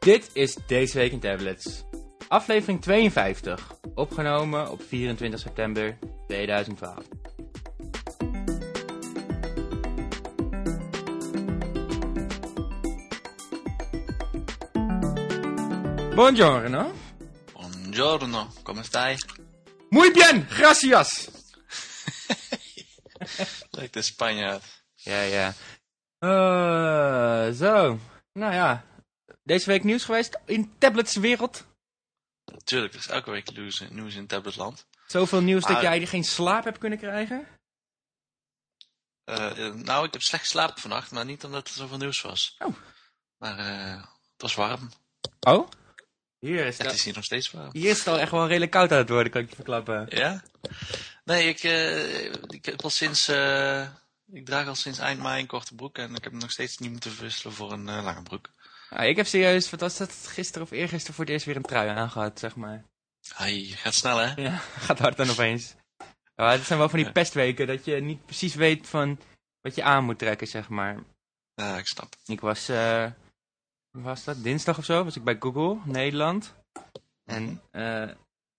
Dit is Deze Week in Tablets. Aflevering 52. Opgenomen op 24 september 2012. Buongiorno. Buongiorno, come stai? Muy bien, gracias. Lijkt een Spanjaard. Ja, ja. Eh, zo. Nou ja. Deze week nieuws geweest in tabletswereld. Natuurlijk, er is elke week nieuws, nieuws in tabletland. Zoveel nieuws dat jij geen slaap hebt kunnen krijgen. Eh, eh, nou, ik heb slecht geslapen vannacht, maar niet omdat er zoveel nieuws was. Oh. Maar eh, het was warm. Oh? Hier is, Het het, is hier nog steeds warm. hier is het al echt wel redelijk koud aan het worden, kan ik je verklappen. Ja? Nee, ik, eh, ik heb al sinds... eh, ik draag al sinds eind mei een korte broek en ik heb hem nog steeds niet moeten verwisselen voor een lange broek. Ah, ik heb serieus, wat was dat, gisteren of eergisteren voor het eerst weer een trui aangehad, zeg maar. Hij gaat snel, hè? Ja, gaat hard dan opeens. Ja, het zijn wel van die pestweken, dat je niet precies weet van wat je aan moet trekken, zeg maar. Ja, ik snap. Ik was, eh, hoe was dat, dinsdag of zo, was ik bij Google, Nederland. En eh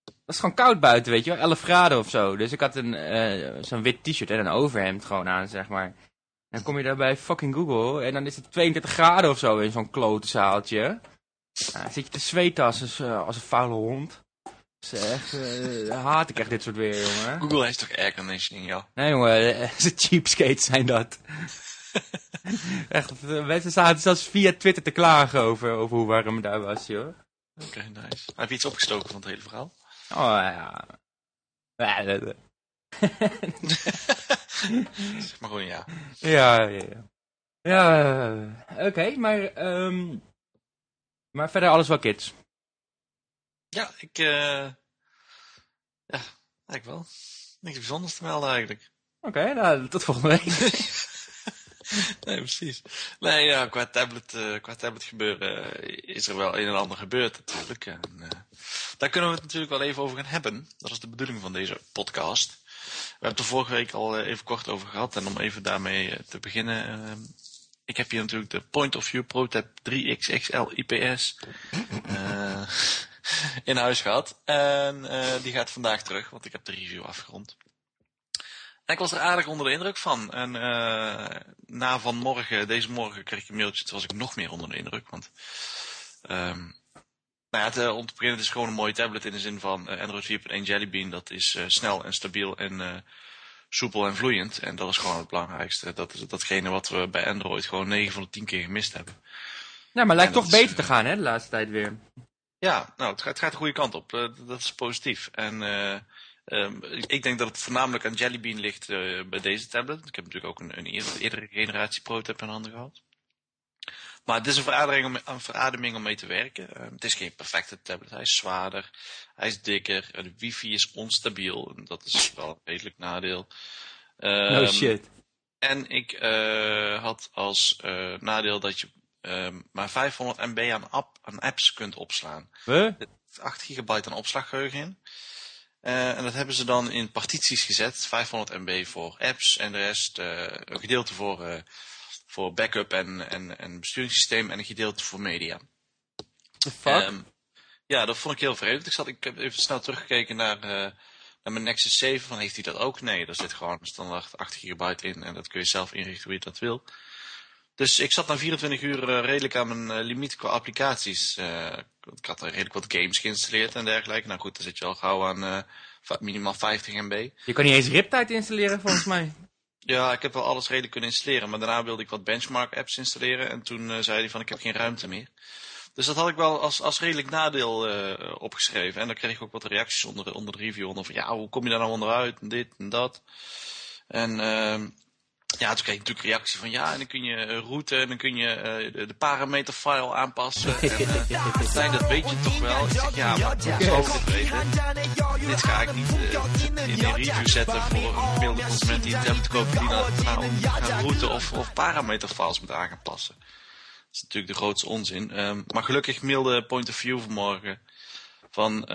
het was gewoon koud buiten, weet je wel, 11 graden of zo. Dus ik had een, eh, zo'n wit t-shirt en een overhemd gewoon aan, zeg maar. En dan kom je daar bij fucking Google en dan is het 32 graden of zo in zo'n klote zaaltje. Nou, dan zit je te zweten als een, eh, als een vuile hond. Dus echt, eh, haat ik echt dit soort weer, jongen. Google heeft toch airconditioning, joh? Nee jongen, eh, ze cheapskates zijn dat. Echt, mensen zaten zelfs via Twitter te klagen over, over hoe warm het daar was, joh. Oké, nice. Heb je iets opgestoken van het hele verhaal? Oh ja. Zeg maar gewoon ja. ja, ja. ja. Ja, eh, oké, maar, ehm, maar verder alles wel kids. Ja, ik... eh ja, eigenlijk wel. Niks bijzonders te melden eigenlijk. Oké, nou, tot volgende week. nee, precies. Nee, ja, qua tablet, eh, qua tablet gebeuren is er wel een en ander gebeurd natuurlijk. En, daar kunnen we het natuurlijk wel even over gaan hebben. Dat is de bedoeling van deze podcast. We hebben er vorige week al eh, even kort over gehad. En om even daarmee eh, te beginnen. eh, ik heb hier natuurlijk de Point of View ProTab 3XXL IPS in huis gehad. En die gaat vandaag terug, want ik heb de review afgerond. En ik was er aardig onder de indruk van. En eh, na vanmorgen, deze morgen kreeg ik een mailtje, toen was ik nog meer onder de indruk. Want ehm, nou ja, het, eh, om te beginnen, het is gewoon een mooie tablet in de zin van eh, Android 4.1 Jelly Bean. Dat is eh, snel en stabiel en soepel en vloeiend. En dat is gewoon het belangrijkste. Dat is datgene wat we bij Android gewoon 9 van de 10 keer gemist hebben. Nou, maar lijkt Ja, toch is, beter te gaan, hè, de laatste tijd weer. Ja, nou, het gaat, het gaat de goede kant op. Dat is positief. En eh, ehm, ik- denk dat het voornamelijk aan Jelly Bean ligt bij deze tablet. Ik heb natuurlijk ook een, een eer- eerdere generatie ProTab in handen gehad. Maar het is een verademing om, een verademing om mee te werken. Ehm, het is geen perfecte tablet. Hij is zwaarder, hij is dikker, eh, de wifi is onstabiel. En dat is wel een redelijk nadeel. Ehm, shit. en ik eh, had als eh, nadeel dat je ehm, maar 500 MB aan, app, aan apps kunt opslaan. Huh? 8 gigabyte aan opslaggeheugen in. Eh, en dat hebben ze dan in partities gezet. 500 MB voor apps en de rest een gedeelte voor, voor backup en, en, en besturingssysteem en een gedeelte voor media. The fuck? Ehm, ja, dat vond ik heel vreemd. Ik, zat, ik heb even snel teruggekeken naar, eh, naar mijn Nexus 7. Van, heeft hij dat ook? Nee, daar zit gewoon een standaard 8 gigabyte in. En dat kun je zelf inrichten hoe je dat wil. Dus ik zat na 24 uur eh, redelijk aan mijn eh, limiet qua applicaties. Ik had redelijk wat games geïnstalleerd en dergelijke. Nou goed, dan zit je al gauw aan minimaal 50 MB. je kan niet eens Riptide installeren, volgens mij. Ja, ik heb wel alles redelijk kunnen installeren. Maar daarna wilde ik wat benchmark apps installeren. En toen eh, zei hij van ik heb geen ruimte meer. Dus dat had ik wel als, als redelijk nadeel eh, opgeschreven. En dan kreeg ik ook wat reacties onder, de- onder de review. Onder van ja, hoe kom je daar nou onderuit? En dit en dat. En ehm, ja, toen kreeg ik natuurlijk reactie van ja, en dan kun je eh, route en dan kun je eh, de, de parameterfile aanpassen. En eh dat weet je toch wel? Ik zeg ja, maar zou ik dit weten? Dit ga ik niet in een review zetten voor een gemiddelde consument die een tablet koopt die dan gaan route of, of parameterfiles moet aan gaan passen. Dat is natuurlijk de grootste onzin. Ehm, maar gelukkig mailde Point of View vanmorgen van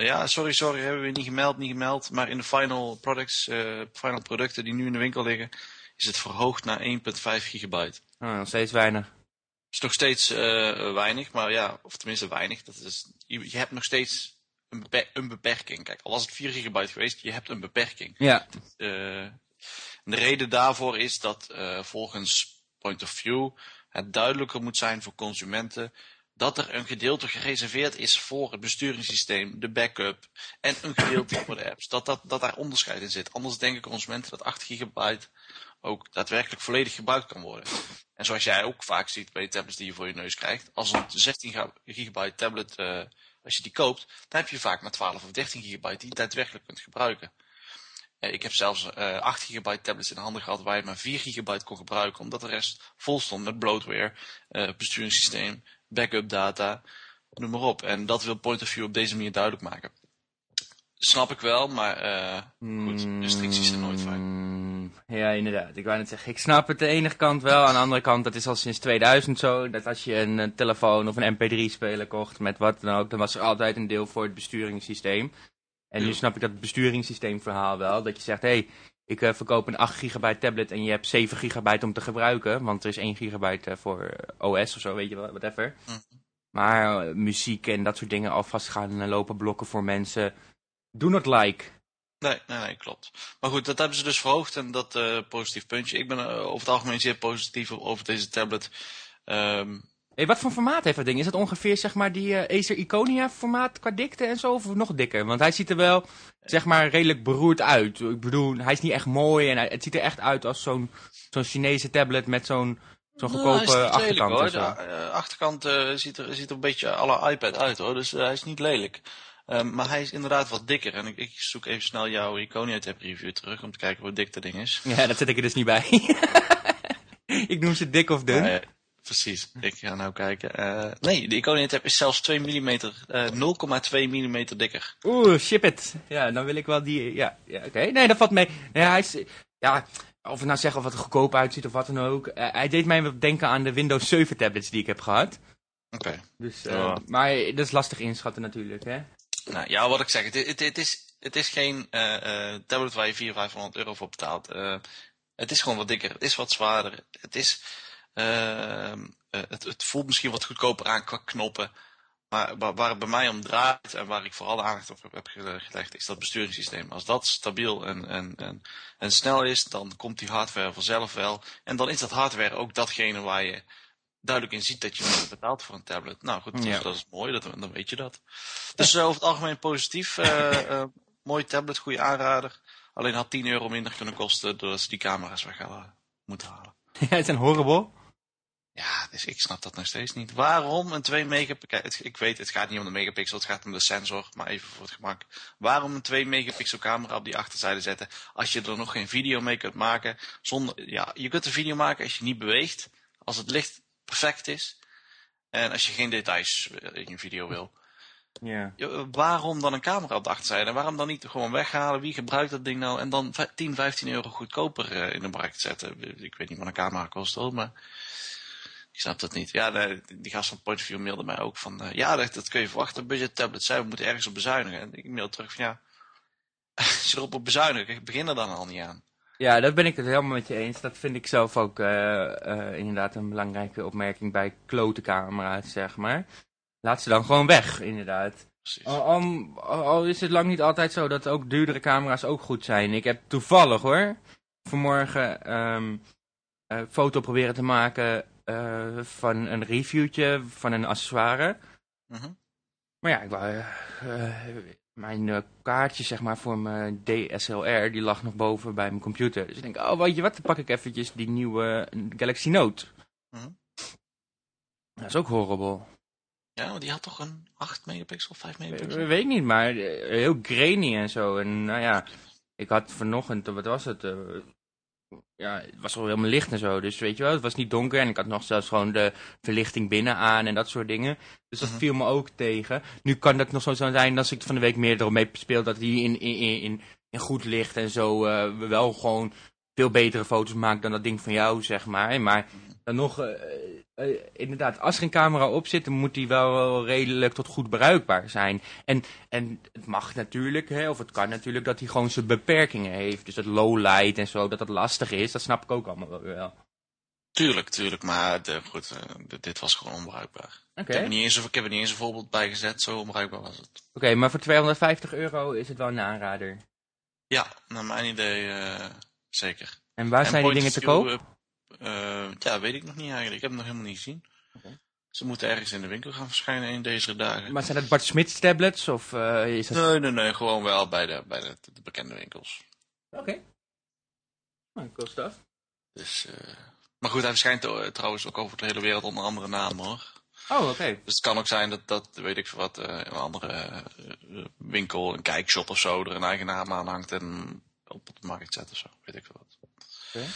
ja, sorry, sorry, hebben we niet gemeld, niet gemeld. Maar in de final products, final producten die nu in de winkel liggen, is het verhoogd naar 1.5 gigabyte. Oh, nog steeds weinig. is nog steeds eh, weinig, maar ja, of tenminste weinig. Dat is, je, je hebt nog steeds een, beper- een beperking. Kijk, al was het 4 gigabyte geweest, je hebt een beperking. Ja. Eh, de reden daarvoor is dat eh, volgens Point of View het duidelijker moet zijn voor consumenten dat er een gedeelte gereserveerd is voor het besturingssysteem, de backup en een gedeelte voor de apps. Dat, dat, dat daar onderscheid in zit. Anders denken consumenten dat 8 gigabyte ook daadwerkelijk volledig gebruikt kan worden. En zoals jij ook vaak ziet bij de tablets die je voor je neus krijgt, als een 16 ga- gigabyte tablet, eh, als je die koopt, dan heb je vaak maar 12 of 13 gigabyte die je daadwerkelijk kunt gebruiken. Eh, ik heb zelfs eh 8 gigabyte tablets in handen gehad waar je maar 4 gigabyte kon gebruiken, omdat de rest vol stond met bloatware, eh, besturingssysteem, backup data, noem maar op. En dat wil Point of View op deze manier duidelijk maken. Snap ik wel, maar eh, goed, restricties zijn nooit fijn. Mm, Ja, inderdaad. Ik wou net zeggen, ik snap het de ene kant wel. Aan de andere kant, dat is al sinds 2000 zo. Dat als je een, eh, telefoon of een mp3-speler kocht met wat dan ook, dan was er altijd een deel voor het besturingssysteem. En nu snap ik dat besturingssysteemverhaal wel. Dat je zegt, hé, hey, ik eh, verkoop een 8 gigabyte tablet en je hebt 7 gigabyte om te gebruiken. Want er is 1 gigabyte voor OS of zo, weet je wel, whatever. Mhm. Maar muziek en dat soort dingen alvast gaan lopen blokken voor mensen. Do not like. Nee, nee, nee, klopt. Maar goed, dat hebben ze dus verhoogd en dat eh positief puntje. Ik ben eh, over het algemeen zeer positief over deze tablet. Ehm, Hey, wat voor formaat heeft dat ding? Is het ongeveer zeg maar die eh, Acer Iconia formaat qua dikte en zo? Of nog dikker? Want hij ziet er wel zeg maar redelijk beroerd uit. Ik bedoel, hij is niet echt mooi en hij- het ziet er echt uit als zo'n zo'n Chinese tablet met zo'n zo'n nou, goedkope niet lelijk, achterkant hoor. De achterkant ziet, er, ziet er een beetje la iPad uit hoor, dus hij is niet lelijk. Ehm, maar hij is inderdaad wat dikker. En ik, ik zoek even snel jouw Iconia tab review terug om te kijken hoe dik dat ding is. Ja, dat zet ik er dus niet bij. ik noem ze dik of dun. Precies, ik ga nou kijken. Eh, nee, de Iconia tab is zelfs 2 mm, eh 0,2 mm dikker. Oeh, ship it. Ja, dan wil ik wel die... Ja, ja oké. Nee, dat valt mee. Nee, hij is... Ja, of ik nou zeg of het er goedkoop uitziet of wat dan ook. Eh, hij deed mij wat denken aan de Windows 7 tablets die ik heb gehad. Oké. Dus, eh. Maar dat is lastig inschatten natuurlijk, hè. Nou ja, wat ik zeg, het, het, is, het is geen eh, eh, tablet waar je 400, 500 euro voor betaalt. Eh, het is gewoon wat dikker, het is wat zwaarder. Het, is, het, het voelt misschien wat goedkoper aan qua knoppen. Maar waar, het bij mij om draait en waar ik vooral aandacht op heb gele- gelegd, is dat besturingssysteem. Als dat stabiel en, en, en, en snel is, dan komt die hardware vanzelf wel. En dan is dat hardware ook datgene waar je duidelijk in ziet dat je meer betaalt voor een tablet. Nou goed, dus Ja. dat is mooi, dat, dan weet je dat. Dus eh, over het algemeen positief. eh, mooi tablet, goede aanrader. Alleen had 10 euro minder kunnen kosten doordat ze die camera's weg hadden moeten halen. Ja, het zijn horrible. Ja, dus ik snap dat nog steeds niet. Waarom een 2 megapixel... Ik weet, het gaat niet om de megapixel, het gaat om de sensor. Maar even voor het gemak. Waarom een 2 megapixel camera op die achterzijde zetten... als je er nog geen video mee kunt maken? Zonder, ja, je kunt een video maken als je niet beweegt. Als het licht perfect is. En als je geen details eh, in je video wil. Ja. Waarom dan een camera op de achterzijde? En waarom dan niet gewoon weghalen? Wie gebruikt dat ding nou? En dan vij- 10, 15 euro goedkoper eh, in de markt zetten. Ik weet niet wat een camera kost hoor, maar ik snap dat niet. Ja, de- die gast van Point of View mailde mij ook van... eh, ja, dat, dat kun je verwachten. Budget tablets zijn, we moeten ergens op bezuinigen. En ik mail terug van ja... Als je erop op bezuinigen, ik begin er dan al niet aan. Ja, dat ben ik het helemaal met je eens. Dat vind ik zelf ook eh, eh, inderdaad een belangrijke opmerking bij klote camera's, zeg maar. Laat ze dan gewoon weg, inderdaad. Precies. Al, al- al is het lang niet altijd zo dat ook duurdere camera's ook goed zijn. Ik heb toevallig hoor, vanmorgen ehm een foto proberen te maken eh, van een reviewtje van een accessoire. Mhm. Maar ja, ik wou, eh, eh, mijn eh, kaartje zeg maar voor mijn DSLR, die lag nog boven bij mijn computer. Dus ik denk, oh weet je wat, dan pak ik eventjes die nieuwe Galaxy Note. Mhm. Dat is ook horrible. Ja, maar die had toch een 8 megapixel, 5 megapixel? Ik weet ik niet, maar eh, heel grainy en zo. En nou ja, ik had vanochtend, wat was het? eh, ja, het was al helemaal licht en zo. Dus weet je wel, het was niet donker. En ik had nog zelfs gewoon de verlichting binnen aan en dat soort dingen. Dus dat Mhm. viel me ook tegen. Nu kan dat nog zo zijn als ik van de week meer ermee speel. Dat hij in, in, in, in, goed licht en zo eh, wel gewoon veel betere foto's maakt dan dat ding van jou, zeg maar. Maar dan nog, eh, eh, inderdaad, als er een camera op zit, dan moet die wel redelijk tot goed bruikbaar zijn. En, en het mag natuurlijk, hè, of het kan natuurlijk, dat hij gewoon zijn beperkingen heeft. Dus dat low light en zo, dat dat lastig is, dat snap ik ook allemaal wel. Tuurlijk, tuurlijk. Maar de, goed, uh, dit was gewoon onbruikbaar. Oké. Ik, heb er niet eens, ik heb er niet eens een voorbeeld bij gezet. Zo onbruikbaar was het. Oké, maar voor 250 euro is het wel een aanrader. Ja, naar mijn idee uh, zeker. En waar En zijn die dingen te koop? uh, uh, ja, weet ik nog niet eigenlijk. Ik heb hem nog helemaal niet gezien. Ze moeten ergens in de winkel gaan verschijnen in deze dagen. Maar zijn dat Bart Smits tablets of uh, is dat... Nee, nee, nee. Gewoon wel bij de, bij de, de bekende winkels. Oké. Okay. Nou, cool stuff. Dus, uh, maar goed, hij verschijnt trouwens ook over de hele wereld onder andere namen hoor. Oh, oké. Okay. Dus het kan ook zijn dat, dat weet ik veel wat, uh, een andere winkel, een kijkshop of zo, er een eigen naam aan hangt en op de markt zet of zo. Weet ik veel wat. Okay.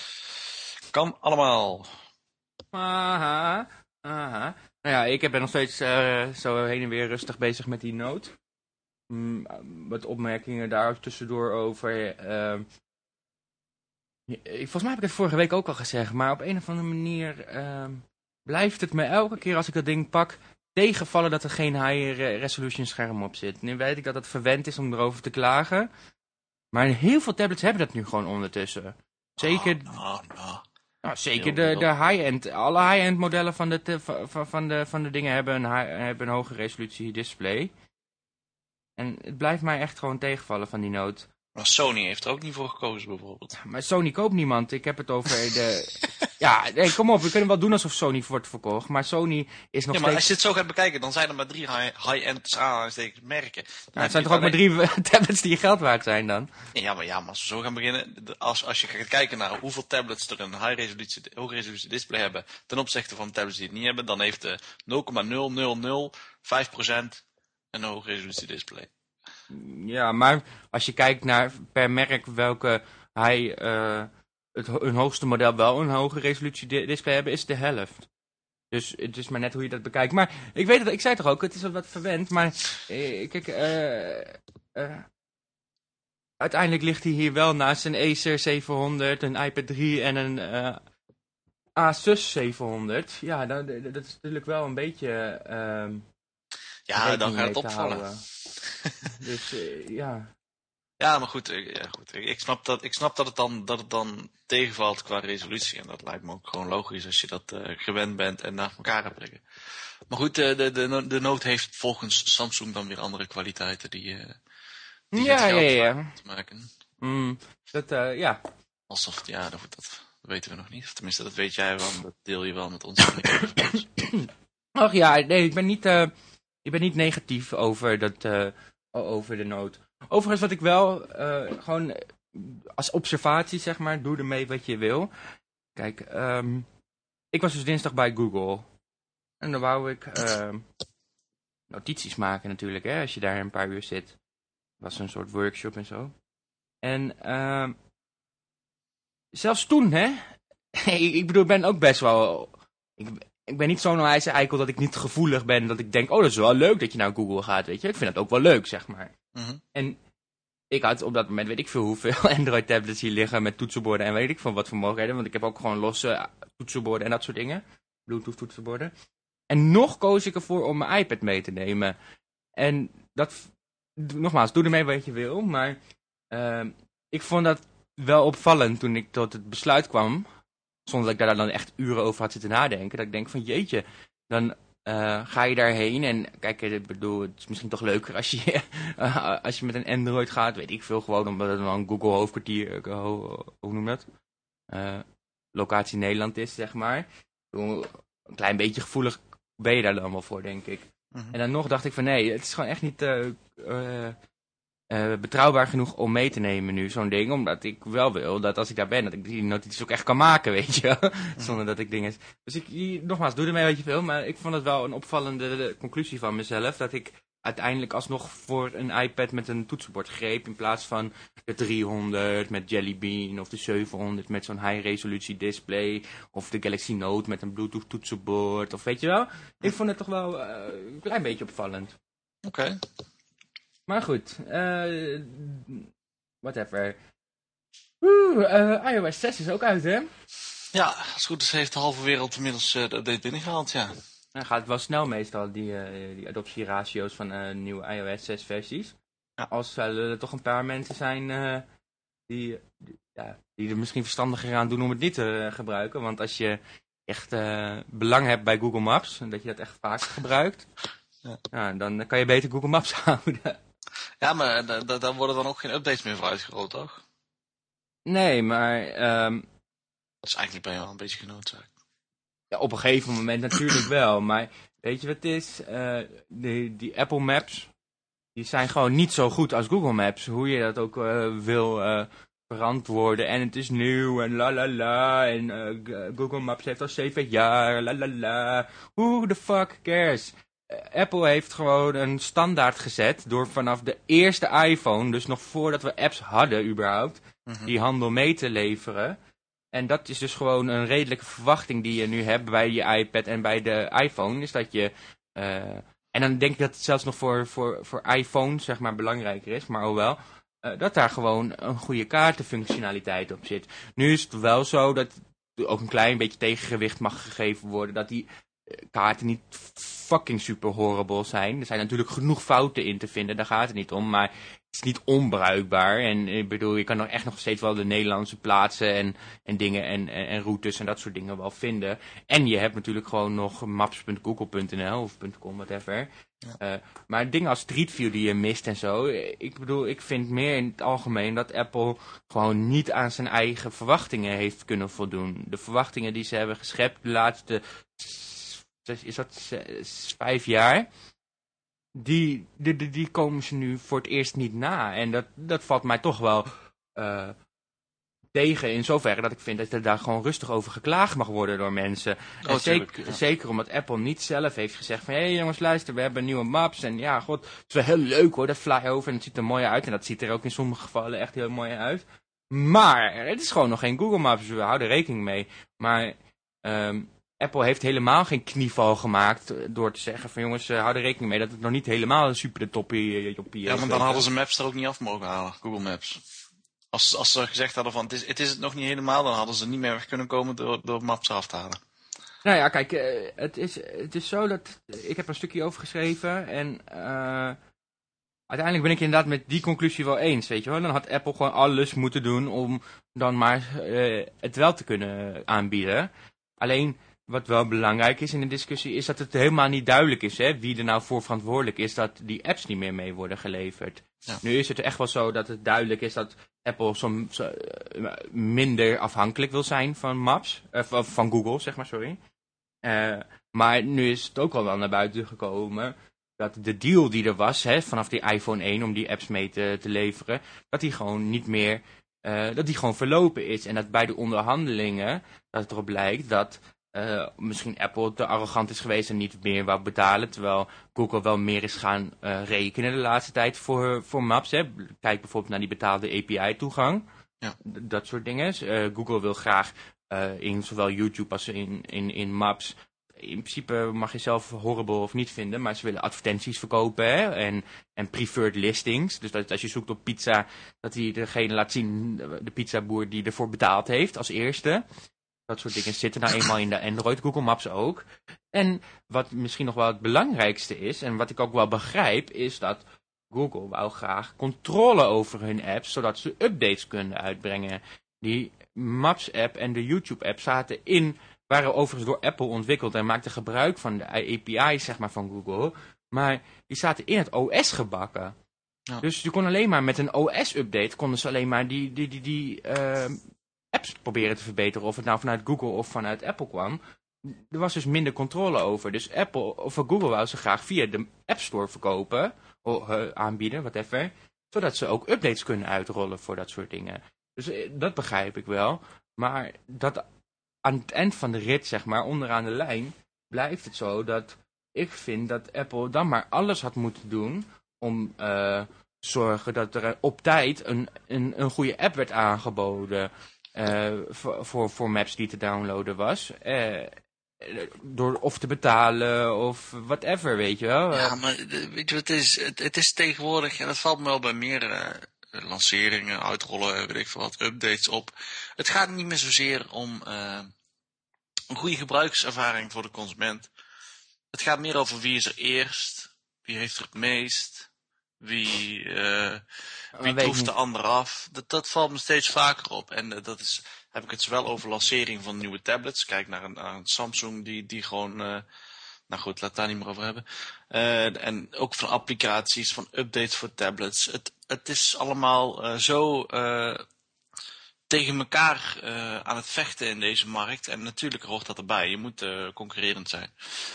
Kan allemaal. Aha, aha. Nou ja, ik ben nog steeds uh, zo heen en weer rustig bezig met die noot. Mm, wat opmerkingen daar tussendoor over. Uh, volgens mij heb ik het vorige week ook al gezegd, maar op een of andere manier uh, blijft het me elke keer als ik dat ding pak tegenvallen dat er geen high resolution scherm op zit. Nu weet ik dat het verwend is om erover te klagen, maar heel veel tablets hebben dat nu gewoon ondertussen. Zeker... Oh, no, no. Nou, zeker de, de high-end. Alle high-end modellen van de, van, van, de, van de dingen hebben een, hebben een hoge resolutie display. En het blijft mij echt gewoon tegenvallen van die noot. Maar Sony heeft er ook niet voor gekozen bijvoorbeeld. Maar Sony koopt niemand. Ik heb het over de... ja, nee, kom op. We kunnen wel doen alsof Sony wordt verkocht. Maar Sony is nog ja, maar steeds... als je het zo gaat bekijken, dan zijn er maar drie high-end high merken. Nou, het zijn toch ook maar drie tablets die je geld waard zijn dan? Ja, maar, ja, maar als we zo gaan beginnen... Als, als je gaat kijken naar hoeveel tablets er een high resolutie, hoge resolutie display hebben... ten opzichte van tablets die het niet hebben... dan heeft de 0,0005% een hoge resolutie display. Ja, maar als je kijkt naar per merk welke hij uh, het hun hoogste model wel een hoge resolutie display hebben, is de helft. Dus het is maar net hoe je dat bekijkt. Maar ik weet het, ik zei toch ook, het is wat verwend, maar eh, kijk, uh, uiteindelijk ligt hij hier wel naast een Acer 700, een iPad 3 en een Asus 700. Ja, dat, dat, is natuurlijk wel een beetje... ja, dan gaat het opvallen. dus uh, ja. Ja, maar goed, ik, ja, goed. Ik, snap dat, ik snap dat het, dan, dat het dan tegenvalt qua resolutie. En dat lijkt me ook gewoon logisch als je dat uh, gewend bent en naar elkaar hebt liggen. Maar goed, uh, de, de, de Note heeft volgens Samsung dan weer andere kwaliteiten die, uh, die ja, ja, ja. te maken. Mm, dat, ja. Alsof, ja, dat, dat weten we nog niet. Of tenminste, dat weet jij wel, dat deel je wel met ons. Ach ja, nee, ik ben niet... Ik ben niet negatief over, dat, uh, over de nood. Overigens wat ik wel uh, gewoon als observatie zeg maar, doe ermee wat je wil. Kijk, um, ik was dus dinsdag bij Google. En dan wou ik uh, notities maken natuurlijk, hè, als je daar een paar uur zit. Was een soort workshop en zo. En uh, zelfs toen, hè. ik bedoel, ik ben ook best wel... Ik, ik ben niet zo'n wijze eikel dat ik niet gevoelig ben. Dat ik denk, oh dat is wel leuk dat je naar Google gaat, weet je. Ik vind dat ook wel leuk, zeg maar. Mm -hmm. En ik had op dat moment, weet ik veel hoeveel Android tablets hier liggen met toetsenborden en weet ik van wat voor mogelijkheden. Want ik heb ook gewoon losse toetsenborden en dat soort dingen. Bluetooth toetsenborden. En nog koos ik ervoor om mijn iPad mee te nemen. En dat, nogmaals, doe ermee wat je wil. Maar uh, ik vond dat wel opvallend toen ik tot het besluit kwam zonder dat ik daar dan echt uren over had zitten nadenken. Dat ik denk van jeetje, dan uh, ga je daarheen. En kijk, ik bedoel, het is misschien toch leuker als je, uh, als je met een Android gaat. Weet ik veel gewoon, omdat het dan Google hoofdkwartier, uh, hoe noem je dat? locatie Nederland is, zeg maar. Een klein beetje gevoelig ben je daar dan wel voor, denk ik. Mm -hmm. En dan nog dacht ik van nee, het is gewoon echt niet uh, betrouwbaar genoeg om mee te nemen nu, zo'n ding. Omdat ik wel wil dat als ik daar ben, dat ik die notities ook echt kan maken, weet je. Zonder dat ik dingen... Dus ik, nogmaals, doe ermee wat je wil. Maar ik vond het wel een opvallende conclusie van mezelf. Dat ik uiteindelijk alsnog voor een iPad met een toetsenbord greep. In plaats van de 300 met Jelly Bean of de 700 met zo'n high resolutie display. Of de Galaxy Note met een Bluetooth toetsenbord. Of weet je wel. Ik vond het toch wel uh, een klein beetje opvallend. Oké. Okay. Maar goed, uh, whatever. Oeh, uh, iOS 6 is ook uit, hè? Ja, als het goed is heeft de halve wereld inmiddels uh, dit binnengehaald, ja. Dan gaat het wel snel meestal, die, die adoptieratio's van nieuwe iOS 6 versies. Ja. Als er toch een paar mensen zijn die, die, ja, die er misschien verstandiger aan doen om het niet te gebruiken. Want als je echt eh, belang hebt bij Google Maps, en dat je dat echt vaak gebruikt, Ja. ja, dan kan je beter Google Maps houden. Ja, maar da- da- daar worden dan ook geen updates meer voor uitgerold, toch? Nee, maar ehm, Dus eigenlijk ben je wel een beetje genoodzaakt. ja, op een gegeven moment natuurlijk wel. Maar weet je wat het is? Eh, die, die Apple Maps, die zijn gewoon niet zo goed als Google Maps. Hoe je dat ook eh, wil eh, verantwoorden. En het is nieuw en la la la. En Google Maps heeft al zeven jaar, la la la. Who the fuck cares? Apple heeft gewoon een standaard gezet door vanaf de eerste iPhone, dus nog voordat we apps hadden überhaupt, Mhm. die handel mee te leveren. En dat is dus gewoon een redelijke verwachting die je nu hebt bij je iPad en bij de iPhone. Is dat je. eh, en dan denk ik dat het zelfs nog voor, voor, voor iPhone zeg maar belangrijker is, maar oh wel. eh, dat daar gewoon een goede kaartenfunctionaliteit op zit. Nu is het wel zo dat ook een klein beetje tegengewicht mag gegeven worden. Dat die kaarten niet fucking super horrible zijn. Er zijn natuurlijk genoeg fouten in te vinden, daar gaat het niet om. Maar het is niet onbruikbaar. En ik bedoel, je kan nog echt nog steeds wel de Nederlandse plaatsen en, en dingen en, en, en routes en dat soort dingen wel vinden. En je hebt natuurlijk gewoon nog maps.google.nl of .com, whatever. Ja. Eh, maar dingen als Street View die je mist en zo. Ik bedoel, ik vind meer in het algemeen dat Apple gewoon niet aan zijn eigen verwachtingen heeft kunnen voldoen. De verwachtingen die ze hebben geschept de laatste, is dat vijf jaar, die, die, die, komen ze nu voor het eerst niet na. En dat, dat valt mij toch wel eh, tegen in zoverre dat ik vind dat er daar gewoon rustig over geklaagd mag worden door mensen. Oh, en tuurlijk, zeker, ja. zeker omdat Apple niet zelf heeft gezegd van... hé hey jongens, luister, we hebben nieuwe maps. En ja, god, het is wel heel leuk hoor, dat flyover. En het ziet er mooi uit. En dat ziet er ook in sommige gevallen echt heel mooi uit. Maar het is gewoon nog geen Google Maps, dus we houden rekening mee. Maar ehm, Apple heeft helemaal geen knieval gemaakt eh, door te zeggen van... jongens, uh, hou er rekening mee dat het nog niet helemaal super de toppie eh, joppie Ja, is, maar weet dan hadden ze Maps er ook niet af mogen halen, Google Maps. Als, als ze gezegd hadden van het is, het is het nog niet helemaal, dan hadden ze niet meer weg kunnen komen door, door Maps eraf te halen. Nou ja, kijk, eh, het, is, het is zo dat... Ik heb er een stukje over geschreven en... eh, uiteindelijk ben ik inderdaad met die conclusie wel eens, weet je wel. Dan had Apple gewoon alles moeten doen om dan maar eh, het wel te kunnen aanbieden. Alleen, wat wel belangrijk is in de discussie, is dat het helemaal niet duidelijk is hè, wie er nou voor verantwoordelijk is dat die apps niet meer mee worden geleverd. Ja. Nu is het echt wel zo dat het duidelijk is dat Apple soms eh, minder afhankelijk wil zijn van Maps, eh, van, Google, zeg maar, sorry. Eh, maar nu is het ook al wel naar buiten gekomen dat de deal die er was, hè, vanaf die iPhone 1 om die apps mee te, te leveren, dat die gewoon niet meer, dat die gewoon verlopen is. En dat bij de onderhandelingen, dat het erop lijkt dat eh, misschien Apple te arrogant is geweest en niet meer wou betalen, terwijl Google wel meer is gaan eh, rekenen de laatste tijd voor, voor Maps. Hè. Kijk bijvoorbeeld naar die betaalde API-toegang. Ja. Dat soort dingen. Eh, Google wil graag in zowel YouTube als in, in, in Maps in principe mag je zelf horrible of niet vinden, maar ze willen advertenties verkopen hè? En, en preferred listings. Dus dat als je zoekt op pizza, dat hij degene laat zien, de pizzaboer die ervoor betaald heeft als eerste. Dat soort dingen zitten nou eenmaal in de Android, Google Maps ook. En wat misschien nog wel het belangrijkste is, en wat ik ook wel begrijp, is dat Google wou graag controle over hun apps, zodat ze updates kunnen uitbrengen. Die Maps app en de YouTube app zaten in waren overigens door Apple ontwikkeld en maakten gebruik van de API zeg maar, van Google. Maar die zaten in het OS gebakken. Ja. Dus je kon alleen maar met een OS-update, konden ze alleen maar die, die, die, die eh, apps proberen te verbeteren. Of het nou vanuit Google of vanuit Apple kwam. Er was dus minder controle over. Dus Apple, of Google wou ze graag via de App Store verkopen, of eh, aanbieden, whatever. Zodat ze ook updates kunnen uitrollen voor dat soort dingen. Dus eh, dat begrijp ik wel. Maar dat aan het eind van de rit, zeg maar, onderaan de lijn, blijft het zo dat ik vind dat Apple dan maar alles had moeten doen om te zorgen dat er op tijd een, een, een goede app werd aangeboden voor, voor, voor maps die te downloaden was. Eh, door of te betalen of whatever, weet je wel. Ja, maar eh, weet je wat het is? Het, is tegenwoordig, en dat valt me wel bij meerdere eh, lanceringen, uitrollen, weet ik veel wat, updates op. Het gaat niet meer zozeer om eh, een goede gebruikservaring voor de consument. Het gaat meer over wie is er eerst, wie heeft er het meest, Wie, uh, wie troeft de ander af? Dat, dat valt me steeds vaker op. En uh, dat is, heb ik het zowel over lancering van nieuwe tablets. Kijk naar een, naar een Samsung die, die gewoon... Uh, nou goed, laat het daar niet meer over hebben. En ook van applicaties, van updates voor tablets. Het, het is allemaal zo tegen elkaar aan het vechten in deze markt. En natuurlijk hoort dat erbij. Je moet concurrerend zijn.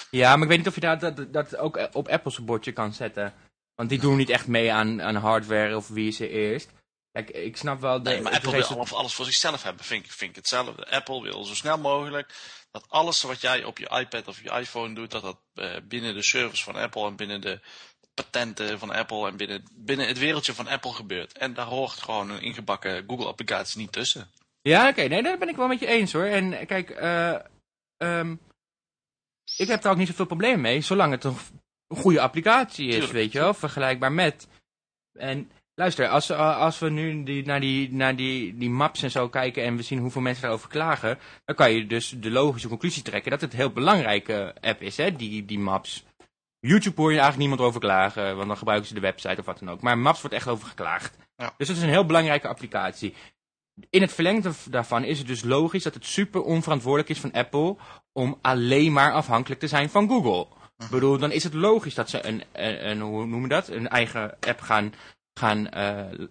Ja, maar ik weet niet of je dat, dat, dat ook op Apple's bordje kan zetten. Want die doen niet echt mee aan, aan hardware of wie er eerst. Kijk, ik snap wel... De, nee, maar Apple wil alles, alles voor zichzelf hebben, vind ik, vind ik hetzelfde. Apple wil zo snel mogelijk dat alles wat jij op je iPad of je iPhone doet, dat dat uh, binnen de service van Apple en binnen de patenten van Apple en binnen, binnen het wereldje van Apple gebeurt. En daar hoort gewoon een ingebakken Google-applicatie niet tussen. Ja, oké, okay, nee, daar ben ik wel met je eens hoor. En kijk, uh, um, ik heb daar ook niet zoveel probleem mee, zolang het een goede applicatie is, Tuurlijk. weet je wel, vergelijkbaar met. En luister, als, als we nu die, naar, die, naar die, die maps en zo kijken en we zien hoeveel mensen daarover klagen, dan kan je dus de logische conclusie trekken dat het een heel belangrijke app is, hè, die, die maps. YouTube hoor je eigenlijk niemand over klagen, want dan gebruiken ze de website of wat dan ook. Maar Maps wordt echt over geklaagd. Ja. Dus dat is een heel belangrijke applicatie. In het verlengde daarvan is het dus logisch dat het super onverantwoordelijk is van Apple om alleen maar afhankelijk te zijn van Google. Ik bedoel, dan is het logisch dat ze een, een, hoe noemen we dat, een eigen app gaan, gaan uh,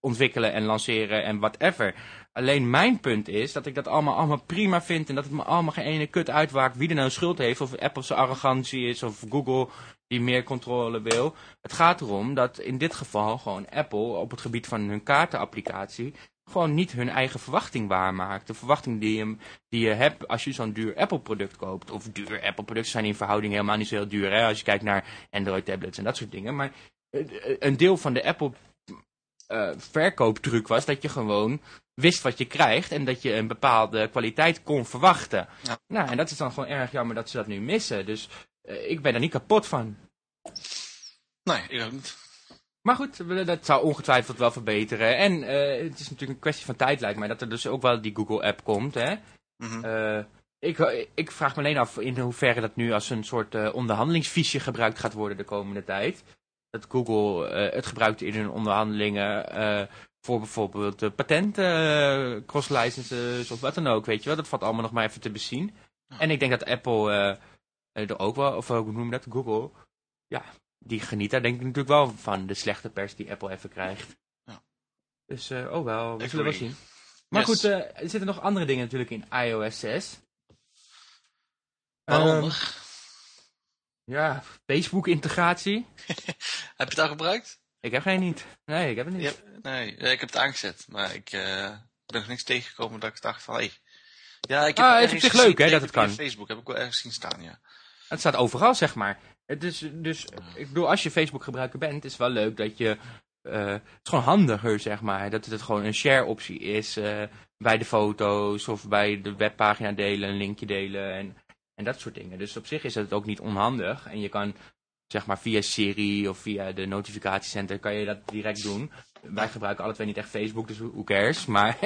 ontwikkelen en lanceren en whatever. Alleen mijn punt is dat ik dat allemaal, allemaal prima vind en dat het me allemaal geen ene kut uitwaakt wie er nou schuld heeft. Of Apple's arrogantie is of Google die meer controle wil. Het gaat erom dat in dit geval gewoon Apple op het gebied van hun kaartenapplicatie gewoon niet hun eigen verwachting waarmaakt. De verwachting die je, die je hebt als je zo'n duur Apple product koopt. Of duur Apple producten zijn in verhouding helemaal niet zo heel duur. Hè? Als je kijkt naar Android tablets en dat soort dingen. Maar een deel van de Apple uh, verkooptruc was dat je gewoon wist wat je krijgt en dat je een bepaalde kwaliteit kon verwachten. Ja. Nou, en dat is dan gewoon erg jammer dat ze dat nu missen. Dus uh, ik ben daar niet kapot van. Nee, ik ook niet. Maar goed, dat zou ongetwijfeld wel verbeteren. En uh, het is natuurlijk een kwestie van tijd, lijkt mij, dat er dus ook wel die Google-app komt. Hè? Mm -hmm. uh, ik, ik, vraag me alleen af in hoeverre dat nu als een soort uh, onderhandelingsfiche gebruikt gaat worden de komende tijd. Dat Google het gebruikt in hun onderhandelingen voor bijvoorbeeld patenten, cross-licenses of wat dan ook, weet je wel. Dat valt allemaal nog maar even te bezien. En ik denk dat Apple er ook wel, of hoe noem je dat, Google, ja, die geniet daar denk ik natuurlijk wel van de slechte pers die Apple even krijgt. Ja. Dus, uh, oh wel, we zullen wel zien. Maar Yes. goed, uh, er zitten nog andere dingen natuurlijk in iOS 6. Waaronder? Ehm, ja, Facebook-integratie. heb je het al gebruikt? Ik heb geen niet. Nee, ik heb het niet. Nee, ik heb het aangezet, maar ik uh, ben nog niks tegengekomen dat ik dacht van, hé. Hey. Ja, ik heb Ah, het is op zich leuk, hè, dat het kan. Facebook heb ik wel ergens zien staan, ja. Het staat overal, zeg maar. Het dus, ik bedoel, als je Facebook gebruiker bent, is wel leuk dat je, uh, het is gewoon handiger, zeg maar, dat het gewoon een share optie is uh, bij de foto's of bij de webpagina delen, een linkje delen en, en dat soort dingen. Dus op zich is het ook niet onhandig en je kan, zeg maar, via Siri of via de notificatiecenter kan je dat direct doen. Wij gebruiken alle twee niet echt Facebook, dus who cares, maar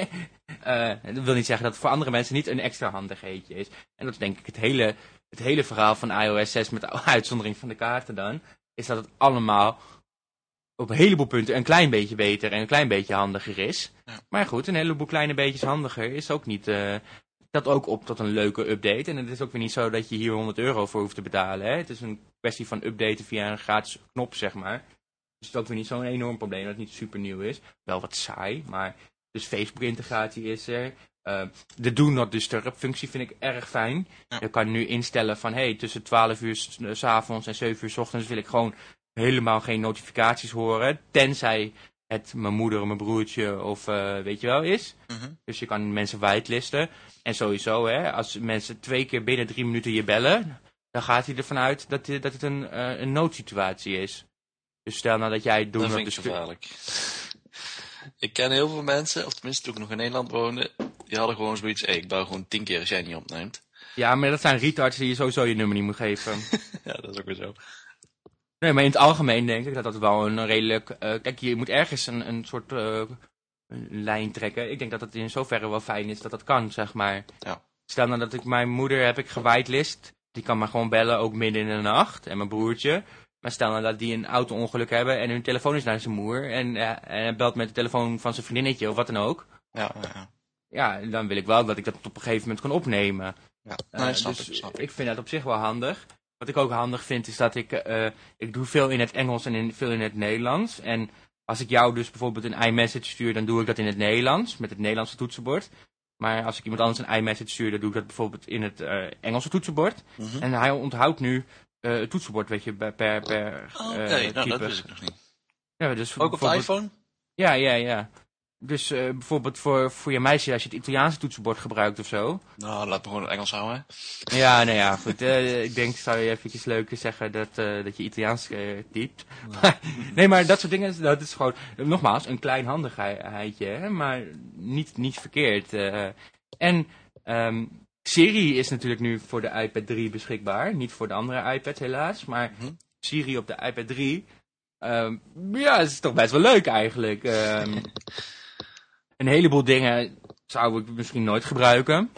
uh, dat wil niet zeggen dat het voor andere mensen niet een extra handigheidje is. En dat is denk ik het hele het hele verhaal van iOS 6 met de uitzondering van de kaarten dan, is dat het allemaal op een heleboel punten een klein beetje beter en een klein beetje handiger is. Ja. Maar goed, een heleboel kleine beetjes handiger is ook niet, uh, dat ook op tot een leuke update. En het is ook weer niet zo dat je hier 100 euro voor hoeft te betalen. Hè? Het is een kwestie van updaten via een gratis knop, zeg maar. Dus het is ook weer niet zo'n enorm probleem dat het niet super nieuw is. Wel wat saai, maar dus Facebook-integratie is er. Uh, de Do Not Disturb functie vind ik erg fijn. Ja. Je kan nu instellen van hey, tussen 12 uur s s avonds en 7 uur s ochtends wil ik gewoon helemaal geen notificaties horen. Tenzij het mijn moeder, mijn broertje of uh, weet je wel is. Mm -hmm. Dus je kan mensen whitelisten. En sowieso, hè, als mensen twee keer binnen drie minuten je bellen, dan gaat hij ervan uit dat, dat het een, uh, een noodsituatie is. Dus stel nou dat jij Do Dat Not vind ik Disturb... gevaarlijk. Ik ken heel veel mensen, of tenminste toen ik nog in Nederland woonde, die hadden gewoon zoiets, hey, ik bel gewoon tien keer als jij niet opneemt. Ja, maar dat zijn retards die je sowieso je nummer niet moet geven. ja, dat is ook weer zo. Nee, maar in het algemeen denk ik dat dat wel een redelijk... Uh, kijk, je moet ergens een, een soort uh, een lijn trekken. Ik denk dat het in zoverre wel fijn is dat dat kan, zeg maar. Ja. Stel nou dat ik mijn moeder heb ik. Die kan maar gewoon bellen, ook midden in de nacht. En mijn broertje. Maar stel nou dat die een auto-ongeluk hebben en hun telefoon is naar zijn moer. En, eh, en hij belt met de telefoon van zijn vriendinnetje of wat dan ook. Ja, ja, ja. Ja, dan wil ik wel dat ik dat op een gegeven moment kan opnemen. ja. Eh, Nee, snap dus ik, snap ik. ik vind dat op zich wel handig. Wat ik ook handig vind is dat ik, eh, ik doe veel in het Engels en in, veel in het Nederlands. En als ik jou dus bijvoorbeeld een iMessage stuur, dan doe ik dat in het Nederlands, met het Nederlandse toetsenbord. Maar als ik iemand anders een iMessage stuur, dan doe ik dat bijvoorbeeld in het Engelse toetsenbord. Mhm. En hij onthoudt nu eh, het toetsenbord, weet je, per, per, per Oh, Oké, eh, nou, dat wist ik nog niet. Ja, dus Ook op de iPhone? Ja, ja, ja. Dus eh, bijvoorbeeld voor, voor je meisje, als je het Italiaanse toetsenbord gebruikt of zo, Nou, laat me gewoon het Engels houden. hè. Ja, nou ja, goed. eh, ik denk, zou je eventjes leuk zeggen dat, eh, dat je Italiaans eh, typt. Nee, maar dat soort dingen, dat is gewoon, nogmaals, een klein handigheidje, hè, maar niet, niet verkeerd. eh. en ehm, Siri is natuurlijk nu voor de iPad 3 beschikbaar. Niet voor de andere iPads helaas, maar Mhm. Siri op de iPad 3, ehm, ja, is toch best wel leuk eigenlijk. Ehm, een heleboel dingen zou ik misschien nooit gebruiken.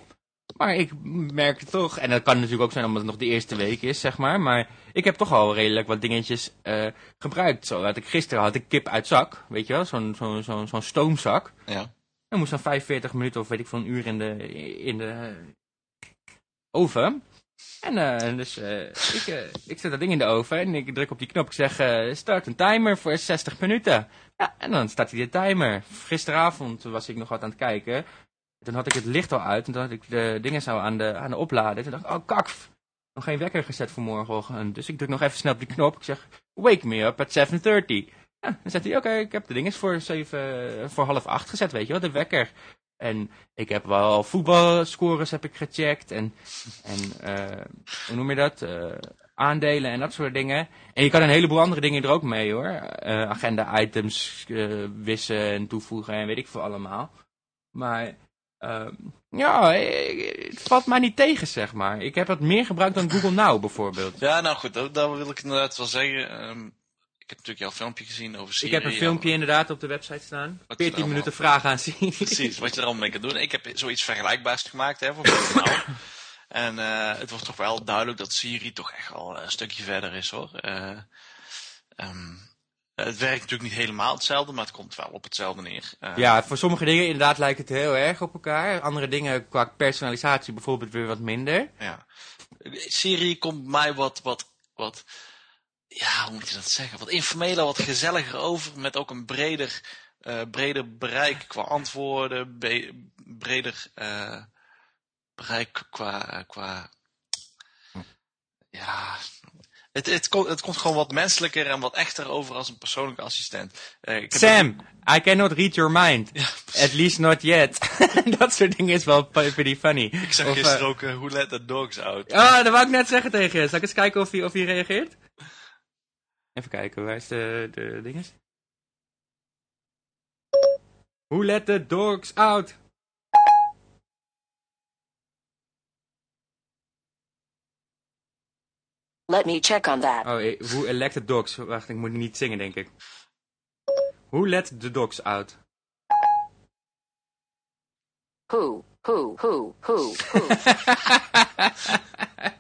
Maar ik merk het toch, en dat kan natuurlijk ook zijn omdat het nog de eerste week is, zeg maar. Maar ik heb toch al redelijk wat dingetjes eh, gebruikt. Zo had ik gisteren had ik kip uit zak, weet je wel, zo'n zo'n zo'n zo'n stoomzak. Ja. Dan moest dan 45 minuten of weet ik veel een uur in de, in de oven. En eh, dus eh, ik, eh, ik zet dat ding in de oven en ik druk op die knop. Ik zeg, start een timer voor 60 minuten. Ja, en dan start hij de timer. Gisteravond was ik nog wat aan het kijken. Toen had ik het licht al uit en toen had ik de dingen zo aan de, aan de opladen. Toen dacht ik, oh kak, nog geen wekker gezet voor morgenochtend. Dus ik druk nog even snel op die knop. Ik zeg, wake me up at 7.30. Ja, dan zegt hij, oké, ik heb de dinges voor, zeven, voor half acht gezet, weet je wel, de wekker. En ik heb wel voetbalscores heb ik gecheckt en, en eh, hoe noem je dat, Eh, aandelen en dat soort dingen. En je kan een heleboel andere dingen er ook mee hoor. Eh, agenda items wissen en toevoegen en weet ik veel allemaal. Maar ehm, ja, het valt mij niet tegen zeg maar. Ik heb het meer gebruikt dan Google Now bijvoorbeeld. Ja, nou goed, dat wil ik inderdaad wel zeggen. Ehm, heb natuurlijk jouw filmpje gezien over Siri. Ik heb een filmpje inderdaad op de website staan. Wat 14 allemaal- minuten vragen aan Siri. Precies, wat je er allemaal mee kan doen. Ik heb zoiets vergelijkbaars gemaakt hè, voor Now. En eh, het wordt toch wel duidelijk dat Siri toch echt wel een stukje verder is hoor. Eh, ehm, het werkt natuurlijk niet helemaal hetzelfde, maar het komt wel op hetzelfde neer. Eh, Ja, voor sommige dingen inderdaad lijkt het heel erg op elkaar. Andere dingen qua personalisatie bijvoorbeeld weer wat minder. ja. Siri komt mij wat, wat, wat, ja, hoe moet je dat zeggen? Wat informeler, wat gezelliger over. Met ook een breder, eh, breder bereik qua antwoorden. breder eh, bereik qua, qua, ja, het, het, komt, het komt gewoon wat menselijker en wat echter over als een persoonlijke assistent. Eh, Sam, I cannot read your mind. At least not yet. dat soort dingen is wel pretty funny. Ik zag Of, gisteren ook Who Let the Dogs Out. Ah, dat wou ik net zeggen tegen je. Zal ik eens kijken of hij, of hij reageert? Even kijken, waar is de, de dinges? Who let the dogs out? Let me check on that. Oh, eh, who elected dogs? Wacht, ik moet niet zingen, denk ik. Who let the dogs out? Who, who, who, who, who.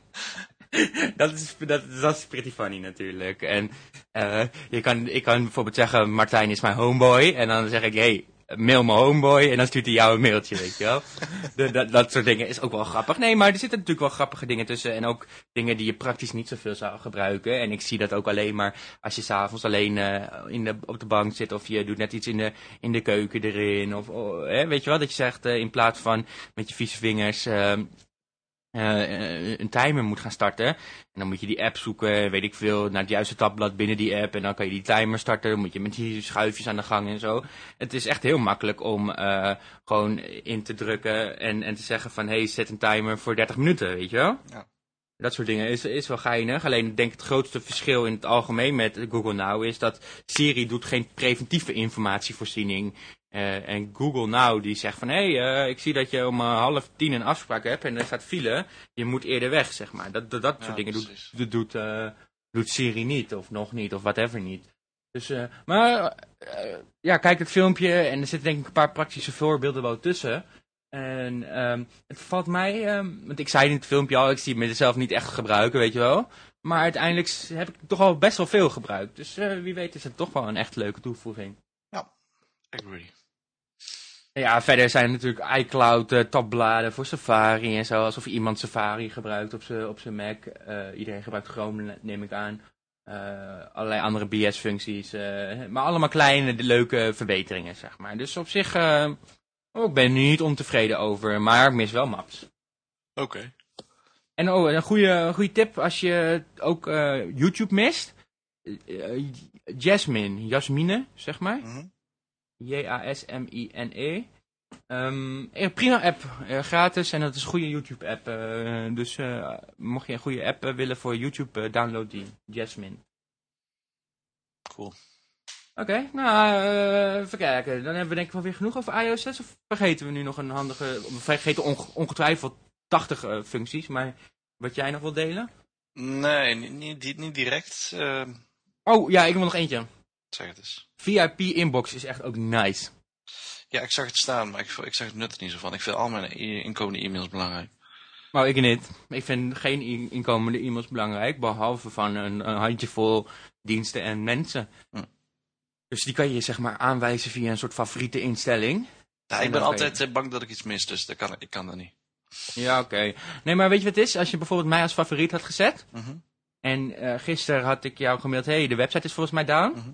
dat, is, dat, dat is pretty funny natuurlijk. En eh, je kan, ik kan bijvoorbeeld zeggen, Martijn is mijn homeboy. En dan zeg ik, hey, mail me homeboy. En dan stuurt hij jou een mailtje, weet je wel. Dat, dat soort dingen is ook wel grappig. Nee, maar er zitten natuurlijk wel grappige dingen tussen. En ook dingen die je praktisch niet zoveel zou gebruiken. En ik zie dat ook alleen maar als je s'avonds alleen eh, in de, op de bank zit. Of je doet net iets in de, in de keuken erin. Of, oh, hè, weet je wel, dat je zegt eh, in plaats van met je vieze vingers... ehm, eh, een timer moet gaan starten. En dan moet je die app zoeken, weet ik veel, naar het juiste tabblad binnen die app. En dan kan je die timer starten. Dan moet je met die schuifjes aan de gang en zo. Het is echt heel makkelijk om eh, gewoon in te drukken en, en te zeggen van... hey, zet een timer voor 30 minuten, weet je wel? Ja. Dat soort dingen is, is wel geinig. Alleen ik denk het grootste verschil in het algemeen met Google Now is dat Siri doet geen preventieve informatievoorziening. Eh, en Google Now die zegt van, hé, hey, eh, ik zie dat je om eh, half tien een afspraak hebt en er staat file. Je moet eerder weg, zeg maar. Dat, dat, dat Ja, soort dingen doet, precies. doet, doet, eh, doet Siri niet, of nog niet, of whatever niet. Dus, eh, maar, eh, ja, kijk het filmpje en er zitten denk ik een paar praktische voorbeelden wel tussen. En ehm, het valt mij, ehm, want ik zei in het filmpje al, ik zie het mezelf niet echt gebruiken, weet je wel. Maar uiteindelijk heb ik toch al best wel veel gebruikt. Dus eh, wie weet is het toch wel een echt leuke toevoeging. Agree. Ja, verder zijn er natuurlijk iCloud eh, tabbladen voor Safari en zo. Alsof iemand Safari gebruikt op zijn op zijn Mac. Eh, iedereen gebruikt Chrome, neem ik aan. Eh, allerlei andere BS-functies. maar allemaal kleine, leuke verbeteringen, zeg maar. Dus op zich, oh, ik ben er nu niet ontevreden over. Maar ik mis wel maps. Oké. En oh, een goede, goede tip als je ook YouTube mist. Jasmine, Jasmine, zeg maar. Mhm. J-A-S-M-I-N-E. Ehm, eh, prima app, eh, gratis en dat is een goede YouTube app. eh, dus eh, mocht je een goede app willen voor YouTube, download die, Jasmine. Cool. Oké, nou, even kijken. Dan hebben we denk ik wel weer genoeg over iOS 6. Of vergeten we nu nog een handige, we vergeten onge- ongetwijfeld 80 eh, functies, maar wat jij nog wil delen? Nee, niet, niet, niet- direct. Ehm, Oh, ja, ik wil nog eentje. Zeg het eens. VIP inbox is echt ook nice. Ja, ik zag het staan, maar ik, ik zag het nut er niet zo van. Ik vind al mijn i- inkomende e-mails belangrijk. Nou, ik niet. Ik vind geen in- inkomende e-mails belangrijk, behalve van een, een handjevol diensten en mensen. Hm. Dus die kan je zeg maar aanwijzen via een soort favoriete instelling. Ja, ik ben je- altijd eh, bang dat ik iets mis, dus dat kan, ik kan dat niet. Ja, oké. Nee, maar weet je wat het is? Als je bijvoorbeeld mij als favoriet had gezet, Mhm. en eh, gisteren had ik jou gemaild, hé, hey, de website is volgens mij down. Mhm.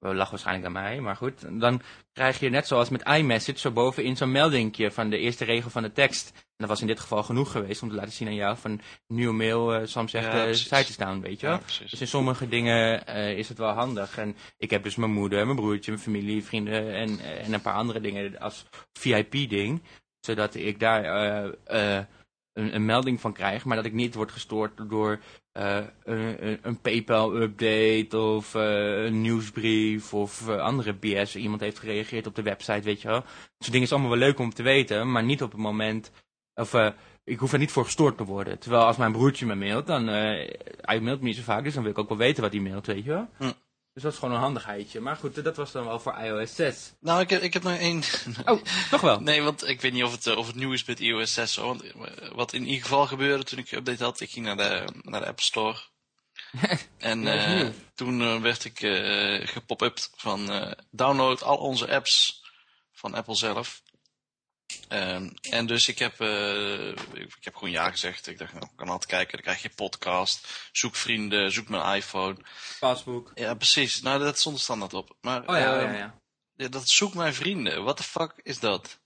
Lachen waarschijnlijk aan mij, maar goed. Dan krijg je net zoals met iMessage zo bovenin zo'n meldingje van de eerste regel van de tekst. En dat was in dit geval genoeg geweest om te laten zien aan jou van nieuwe mail, eh Sam zegt Ja, de precies. site is down, weet je wel. Ja. Dus in sommige dingen eh, is het wel handig. En ik heb dus mijn moeder, mijn broertje, mijn familie, vrienden en, en een paar andere dingen als VIP-ding. Zodat ik daar eh, eh, een, een melding van krijg, maar dat ik niet word gestoord door eh, een, een- PayPal-update of eh, een nieuwsbrief of eh, andere BS. Iemand heeft gereageerd op de website, weet je wel. Soort dingen is allemaal wel leuk om te weten, maar niet op het moment... Of, ik hoef er niet voor gestoord te worden. Terwijl als mijn broertje me mailt, dan... hij mailt me niet zo vaak, dus dan wil ik ook wel weten wat hij mailt, weet je wel. Hm. Dus dat is gewoon een handigheidje. Maar goed, dat was dan wel voor iOS 6. Nou, ik heb, ik heb nog één... Oh, toch wel? Nee, want ik weet niet of het, eh, of het nieuw is met iOS 6. Hoor. Want, eh, wat in ieder geval gebeurde toen ik update had, ik ging naar de, naar de App Store. en eh, toen werd ik eh gepop-upt van eh, download al onze apps van Apple zelf. Ehm, en dus ik heb, eh, ik, heb gewoon ja gezegd. Ik dacht, nou, ik kan altijd kijken. Dan krijg je podcast, zoek vrienden, zoek mijn iPhone. Pasboek. Ja, precies. Nou, dat stond er standaard op. Maar Oh ja, oh, ehm, ja, ja. ja, dat zoek mijn vrienden. What the fuck is dat?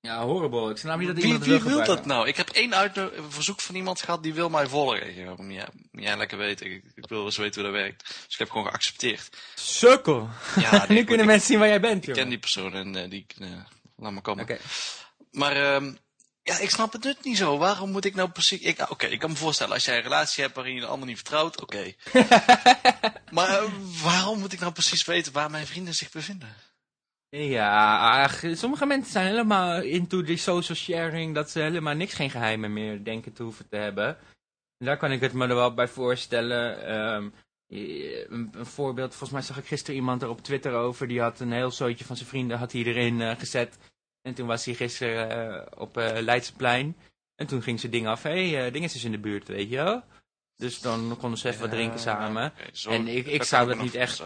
Ja, horrible. Ik snap niet dat Wie, iemand wie het wil wil dat nou? Ik heb één uitno- verzoek van iemand gehad die wil mij volgen. Ja, moet jij, lekker weten. Ik, ik wil wel eens weten hoe dat werkt. Dus ik heb gewoon geaccepteerd. Sukkel. Ja, nee, nu goed, kunnen ik mensen zien waar jij bent, Ik joh. ken die persoon en eh, die... eh, laat maar komen. Oké. Maar ehm, ja, ik snap het nut niet zo. Waarom moet ik nou precies... ah, Oké, ik kan me voorstellen, als jij een relatie hebt waarin je de ander niet vertrouwt, oké. maar eh, waarom moet ik nou precies weten waar mijn vrienden zich bevinden? Ja, sommige mensen zijn helemaal into die social sharing dat ze helemaal niks, geen geheimen meer denken te hoeven te hebben. Daar kan ik het me er wel bij voorstellen. Ehm, een, een voorbeeld, volgens mij zag ik gisteren iemand er op Twitter over, die had een heel zootje van zijn vrienden had hij erin eh, gezet. En toen was hij gisteren eh, op eh Leidseplein. En toen ging ze dingen af, hé, hey, eh, dinges is in de buurt, weet je wel. Dus dan konden ze even wat drinken samen. Zo- En ik- ik zou dat niet echt-.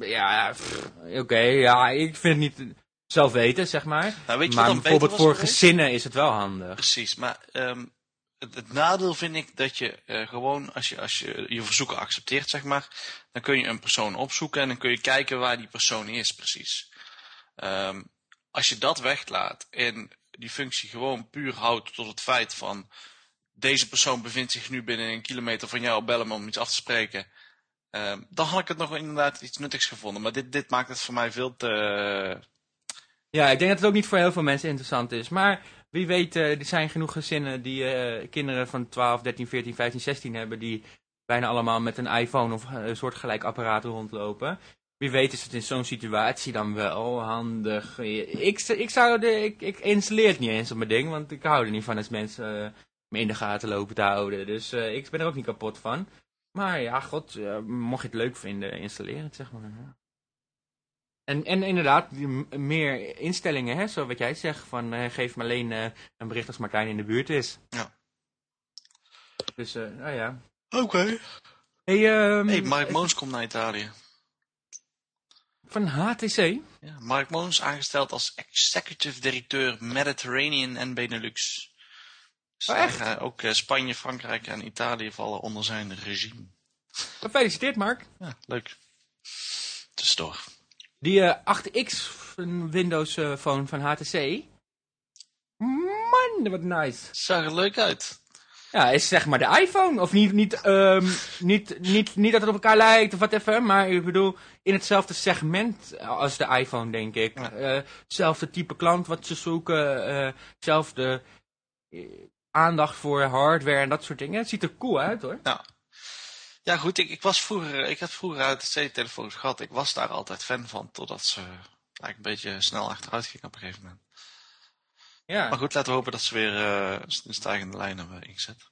Ja, oké, ja, ik vind het niet zelf weten, zeg maar. Nou, weet je maar bijvoorbeeld voor gezinnen is het wel handig. Precies, maar ehm, het, het nadeel vind ik dat je gewoon, als je, als je je verzoeken accepteert, zeg maar, dan kun je een persoon opzoeken en dan kun je kijken waar die persoon is, precies. Ehm, als je dat weglaat en die functie gewoon puur houdt tot het feit van, deze persoon bevindt zich nu binnen een kilometer van jou, bel hem om iets af te spreken. ehm, dan had ik het nog inderdaad iets nuttigs gevonden. Maar dit, dit maakt het voor mij veel te... Ja, ik denk dat het ook niet voor heel veel mensen interessant is. Maar wie weet, eh, er zijn genoeg gezinnen die eh, kinderen van 12, 13, 14, 15, 16 hebben... die bijna allemaal met een iPhone of een soortgelijk apparaat rondlopen. Wie weet is het in zo'n situatie dan wel handig. Ik, ik, zou de, ik, ik installeer het niet eens op mijn ding, want ik hou er niet van als mensen eh, me in de gaten lopen te houden. Dus eh, ik ben er ook niet kapot van. Maar ja, god, eh, mocht je het leuk vinden, installeer het, zeg maar. En, en inderdaad, meer instellingen, hè, zo wat jij zegt, van geef me alleen een bericht als Martijn in de buurt is. Ja. Dus, nou ja. Oké. Hey, ehm, hey, Mark Moons komt naar Italië. Van HTC? Ja, Mark Moons aangesteld als executive directeur Mediterranean en Benelux. Dus Oh, echt? eh, ook eh, Spanje, Frankrijk en Italië vallen onder zijn regime. Gefeliciteerd, Mark. Ja, leuk. Tussendoor. Die eh, 8X van Windows eh, Phone van HTC. Man, wat nice. Zag er leuk uit. Ja, is zeg maar de iPhone. Of niet, niet, ehm, niet, niet, niet dat het op elkaar lijkt of wat even. Maar ik bedoel, in hetzelfde segment als de iPhone, denk ik. Ja. Eh, hetzelfde type klant wat ze zoeken. eh hetzelfde eh, aandacht voor hardware en dat soort dingen. Het ziet er cool uit hoor. Ja. Ja, goed, ik, ik was vroeger, ik had vroeger uit de C-telefoons gehad. Ik was daar altijd fan van, totdat ze eigenlijk een beetje snel achteruit ging op een gegeven moment. Ja, Maar goed, laten we hopen dat ze weer eh, een stijgende lijn hebben ingezet.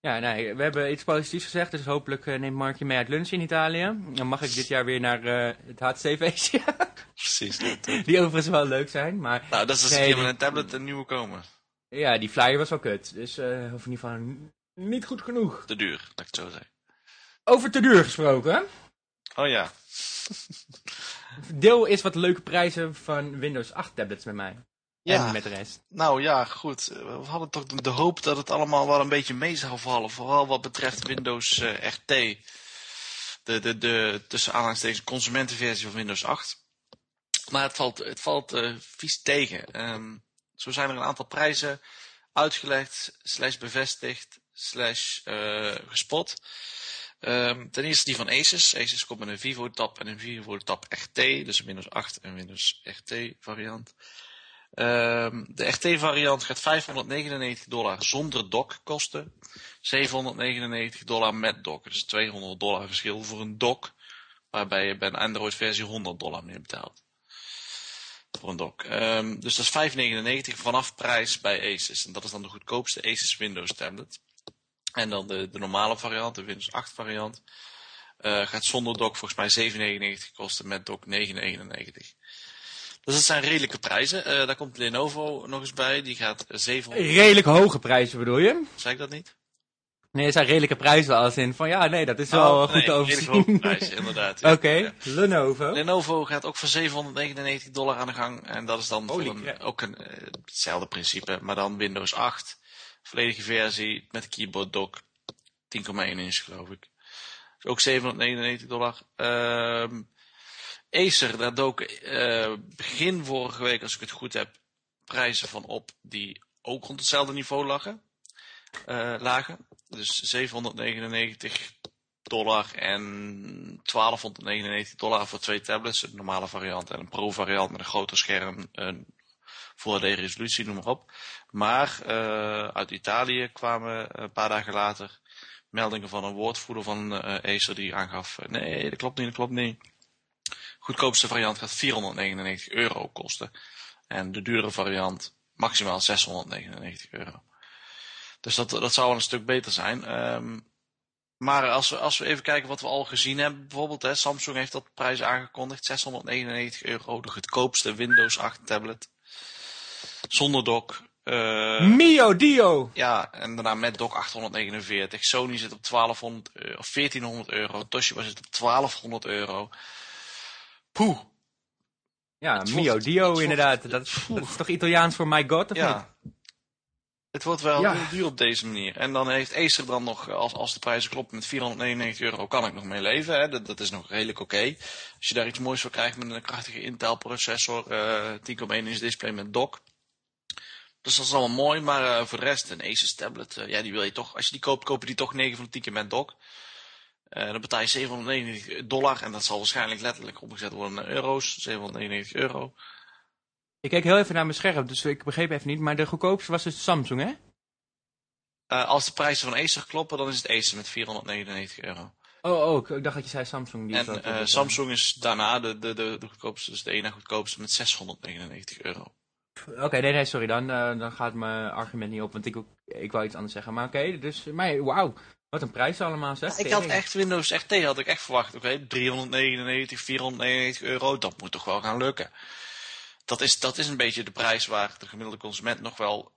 ja nee, we hebben iets positiefs gezegd. Dus hopelijk eh, neemt Mark je mee uit lunch in Italië. Dan mag ik dit jaar weer naar eh, het HTC-feestje. Precies. die overigens wel leuk zijn. Maar nou, dat is als Nee, een keer die- met een tablet een nieuwe komen. ja, die flyer was wel kut. Dus eh of in ieder geval niet goed genoeg. Te duur, dat ik het zo zeg. Over te duur gesproken. Oh ja. Deel is wat leuke prijzen van Windows 8 tablets met mij. Ja. En met de rest. Nou ja, goed. We hadden toch de, hoop dat het allemaal wel een beetje mee zou vallen. Vooral wat betreft Windows eh, RT. De, de, de tussen aanhalingstekens consumentenversie van Windows 8. Maar het valt, het valt eh, vies tegen. Ehm, zo zijn er een aantal prijzen uitgelegd, slash bevestigd, slash eh, gespot. Ehm, ten eerste die van Asus. Asus komt met een Vivo Tab en een Vivo Tab RT. Dus een Windows 8 en Windows RT variant. Ehm, de RT-variant gaat 599 dollar zonder dock kosten. 799 dollar met dock. Dus 200 dollar verschil voor een dock. Waarbij je bij een Android-versie 100 dollar meer betaalt. Voor een dock. Ehm, dus dat is 599 vanaf prijs bij Asus. En dat is dan de goedkoopste Asus Windows tablet. En dan de, de normale variant, de Windows 8 variant. eh, gaat zonder dock volgens mij 799 kosten, met dock 999. Dus dat zijn redelijke prijzen. Eh, daar komt Lenovo nog eens bij. Die gaat 700... Redelijk hoge prijzen bedoel je? Zei ik dat niet? Nee, het zijn redelijke prijzen als in van ja, nee, dat is wel Oh, goed nee, te overzien. prijzen, inderdaad. ja. Oké, Ja. Lenovo. Lenovo gaat ook voor 799 dollar aan de gang. En dat is dan Holy voor een, crap. ook een, eh, hetzelfde principe. Maar dan Windows 8. Volledige versie met keyboard dock. 10,1 inch geloof ik. Dus ook 799 dollar. Ehm Acer, daar dook eh, begin vorige week, als ik het goed heb, prijzen van op die ook rond hetzelfde niveau lagen. eh, lagen. Dus 799 dollar en 1299 dollar voor twee tablets. Een normale variant en een pro variant met een groter scherm. Een HD resolutie, noem maar op. Maar eh, uit Italië kwamen een paar dagen later meldingen van een woordvoerder van eh Acer die aangaf... nee, dat klopt niet, dat klopt niet. Goedkoopste variant gaat 499 euro kosten. En de duurdere variant maximaal 699 euro. Dus dat, dat zou wel een stuk beter zijn. Ehm, maar als we, als we even kijken wat we al gezien hebben, bijvoorbeeld, hè, Samsung heeft dat prijs aangekondigd, 699 euro, de goedkoopste Windows 8 tablet. Zonder dock. eh, Mio Dio! ja, en daarna met dock 849. Sony zit op 1200 euro, of 1400 euro. Toshiba zit op 1200 euro. Poeh. Ja, Het Mio wordt- Dio wordt- inderdaad. Dat, dat is toch Italiaans voor my god, of niet? Ja. Het wordt wel Ja. heel duur op deze manier. En dan heeft Acer dan nog, als, als de prijzen kloppen met 499 euro, kan ik nog mee leven. Hè? Dat, dat is nog redelijk oké. Als je daar iets moois voor krijgt met een krachtige Intel processor, eh 10,1 inch display met dock. Dus dat is allemaal mooi, maar eh, voor de rest, een Asus tablet, eh, ja, die wil je toch, als je die koopt, koop je die toch 9 van de 10 keer met dock. Eh, dan betaal je 799 dollar en dat zal waarschijnlijk letterlijk omgezet worden naar euro's, 799 euro. Ik keek heel even naar mijn scherm, dus ik begreep even niet. Maar de goedkoopste was dus Samsung, hè? Eh, als de prijzen van Acer kloppen, dan is het Acer met 499 euro. Oh, oh, ik- dacht dat je zei Samsung. Die En eh, Samsung is daarna de, de, de, de goedkoopste, dus de ene goedkoopste met 699 euro. Oké, nee, nee, sorry, dan, dan gaat mijn argument niet op, want ik, ik wou iets anders zeggen. Maar oké, dus, maar wauw. Wat een prijs allemaal, zeg. Ik had echt Windows RT had ik echt verwacht. Oké, 399, 499 euro, dat moet toch wel gaan lukken. Dat is, dat is een beetje de prijs waar de gemiddelde consument nog wel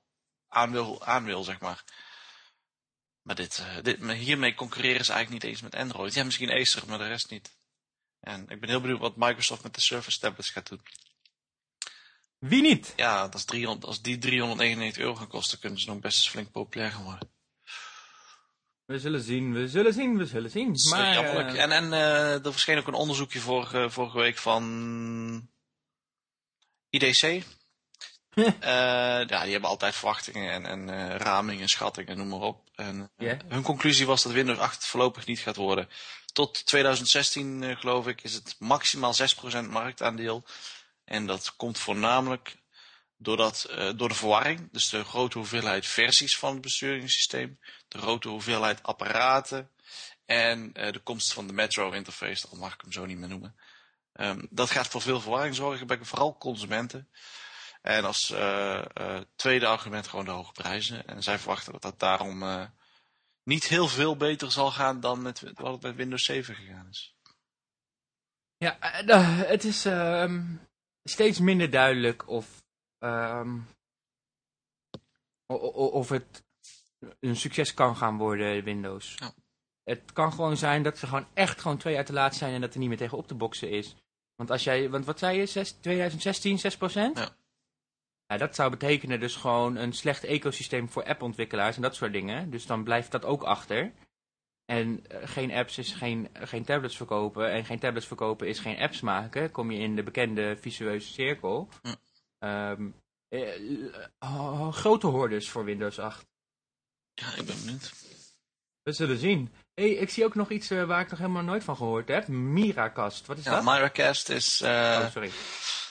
aan wil, aan wil zeg maar. Maar dit, eh, dit, maar hiermee concurreren ze eigenlijk niet eens met Android. Ja, misschien Acer, maar de rest niet. En ik ben heel benieuwd wat Microsoft met de Surface tablets gaat doen. Wie niet? Ja, als, 300, als die 399 euro gaan kosten, kunnen ze nog best eens flink populair gaan worden. We zullen zien, we zullen zien, we zullen zien. Maar, jammerlijk. eh, En, en eh, er verscheen ook een onderzoekje vorige, vorige week van IDC. Eh, ja, die hebben altijd verwachtingen en, en eh, ramingen en schattingen, noem maar op. En. Hun conclusie was dat Windows 8 voorlopig niet gaat worden. Tot 2016, eh, geloof ik, is het maximaal 6% marktaandeel. En dat komt voornamelijk doordat, door de verwarring. Dus de grote hoeveelheid versies van het besturingssysteem. De grote hoeveelheid apparaten. En eh, de komst van de Metro interface, al mag ik hem zo niet meer noemen. Ehm, dat gaat voor veel verwarring zorgen bij vooral consumenten. En als eh, eh, tweede argument gewoon de hoge prijzen. En zij verwachten dat dat daarom niet heel veel beter zal gaan dan met, wat het met Windows 7 gegaan is. Ja, het is ehm, steeds minder duidelijk of, ehm, of het een succes kan gaan worden, Windows. Ja. Het kan gewoon zijn dat ze gewoon echt gewoon twee jaar te laat zijn en dat er niet meer tegen op te boksen is. Want als jij, want wat zei je, Zes- 2016 6%? Ja. Ja, dat zou betekenen dus gewoon een slecht ecosysteem voor appontwikkelaars en dat soort dingen. Dus dan blijft dat ook achter. En eh, geen apps is geen, geen tablets verkopen. En geen tablets verkopen is geen apps maken. Kom je in de bekende visueuze cirkel. Hm. Ehm, eh, eh, grote hordes voor Windows 8. Ja, ik ben benieuwd. We zullen zien. Hey, ik zie ook nog iets eh, waar ik nog helemaal nooit van gehoord heb. Miracast. Wat is Ja, dat? Miracast is... eh, oh, sorry.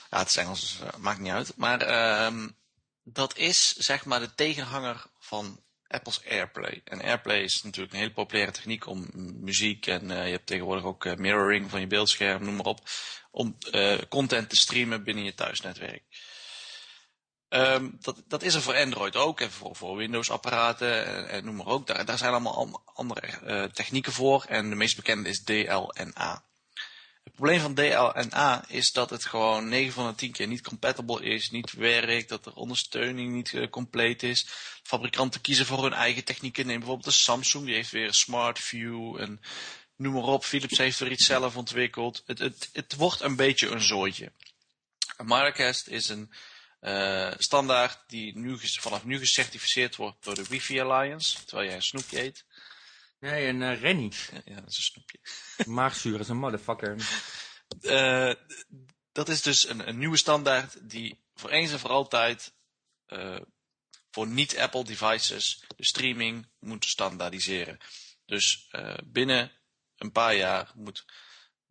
Ja, het is Engels, dus eh, maakt niet uit. Maar ehm, dat is zeg maar de tegenhanger van Apple's AirPlay. En AirPlay is natuurlijk een hele populaire techniek om muziek en je hebt tegenwoordig ook mirroring van je beeldscherm, noem maar op, om content te streamen binnen je thuisnetwerk. Ehm, dat, dat is er voor Android ook en voor, voor Windows-apparaten en, en noem maar op. Daar, daar zijn allemaal an- andere eh, technieken voor en de meest bekende is DLNA. Het probleem van DLNA is dat het gewoon 9 van de 10 keer niet compatible is, niet werkt, dat er ondersteuning niet eh, compleet is. Fabrikanten kiezen voor hun eigen technieken. Neem bijvoorbeeld de Samsung, die heeft weer Smart View en noem maar op. Philips heeft er iets zelf ontwikkeld. Het, het, het wordt een beetje een zooitje. Miracast is een eh, standaard die nu, vanaf nu gecertificeerd wordt door de Wi-Fi Alliance, terwijl jij een snoepje eet. Nee, een uh, Rennie. Ja, dat is een snoepje. Maagzuur is een motherfucker. Eh, dat is dus een, een nieuwe standaard die voor eens en voor altijd eh, voor niet-Apple devices de streaming moet standaardiseren. Dus eh, binnen een paar jaar moet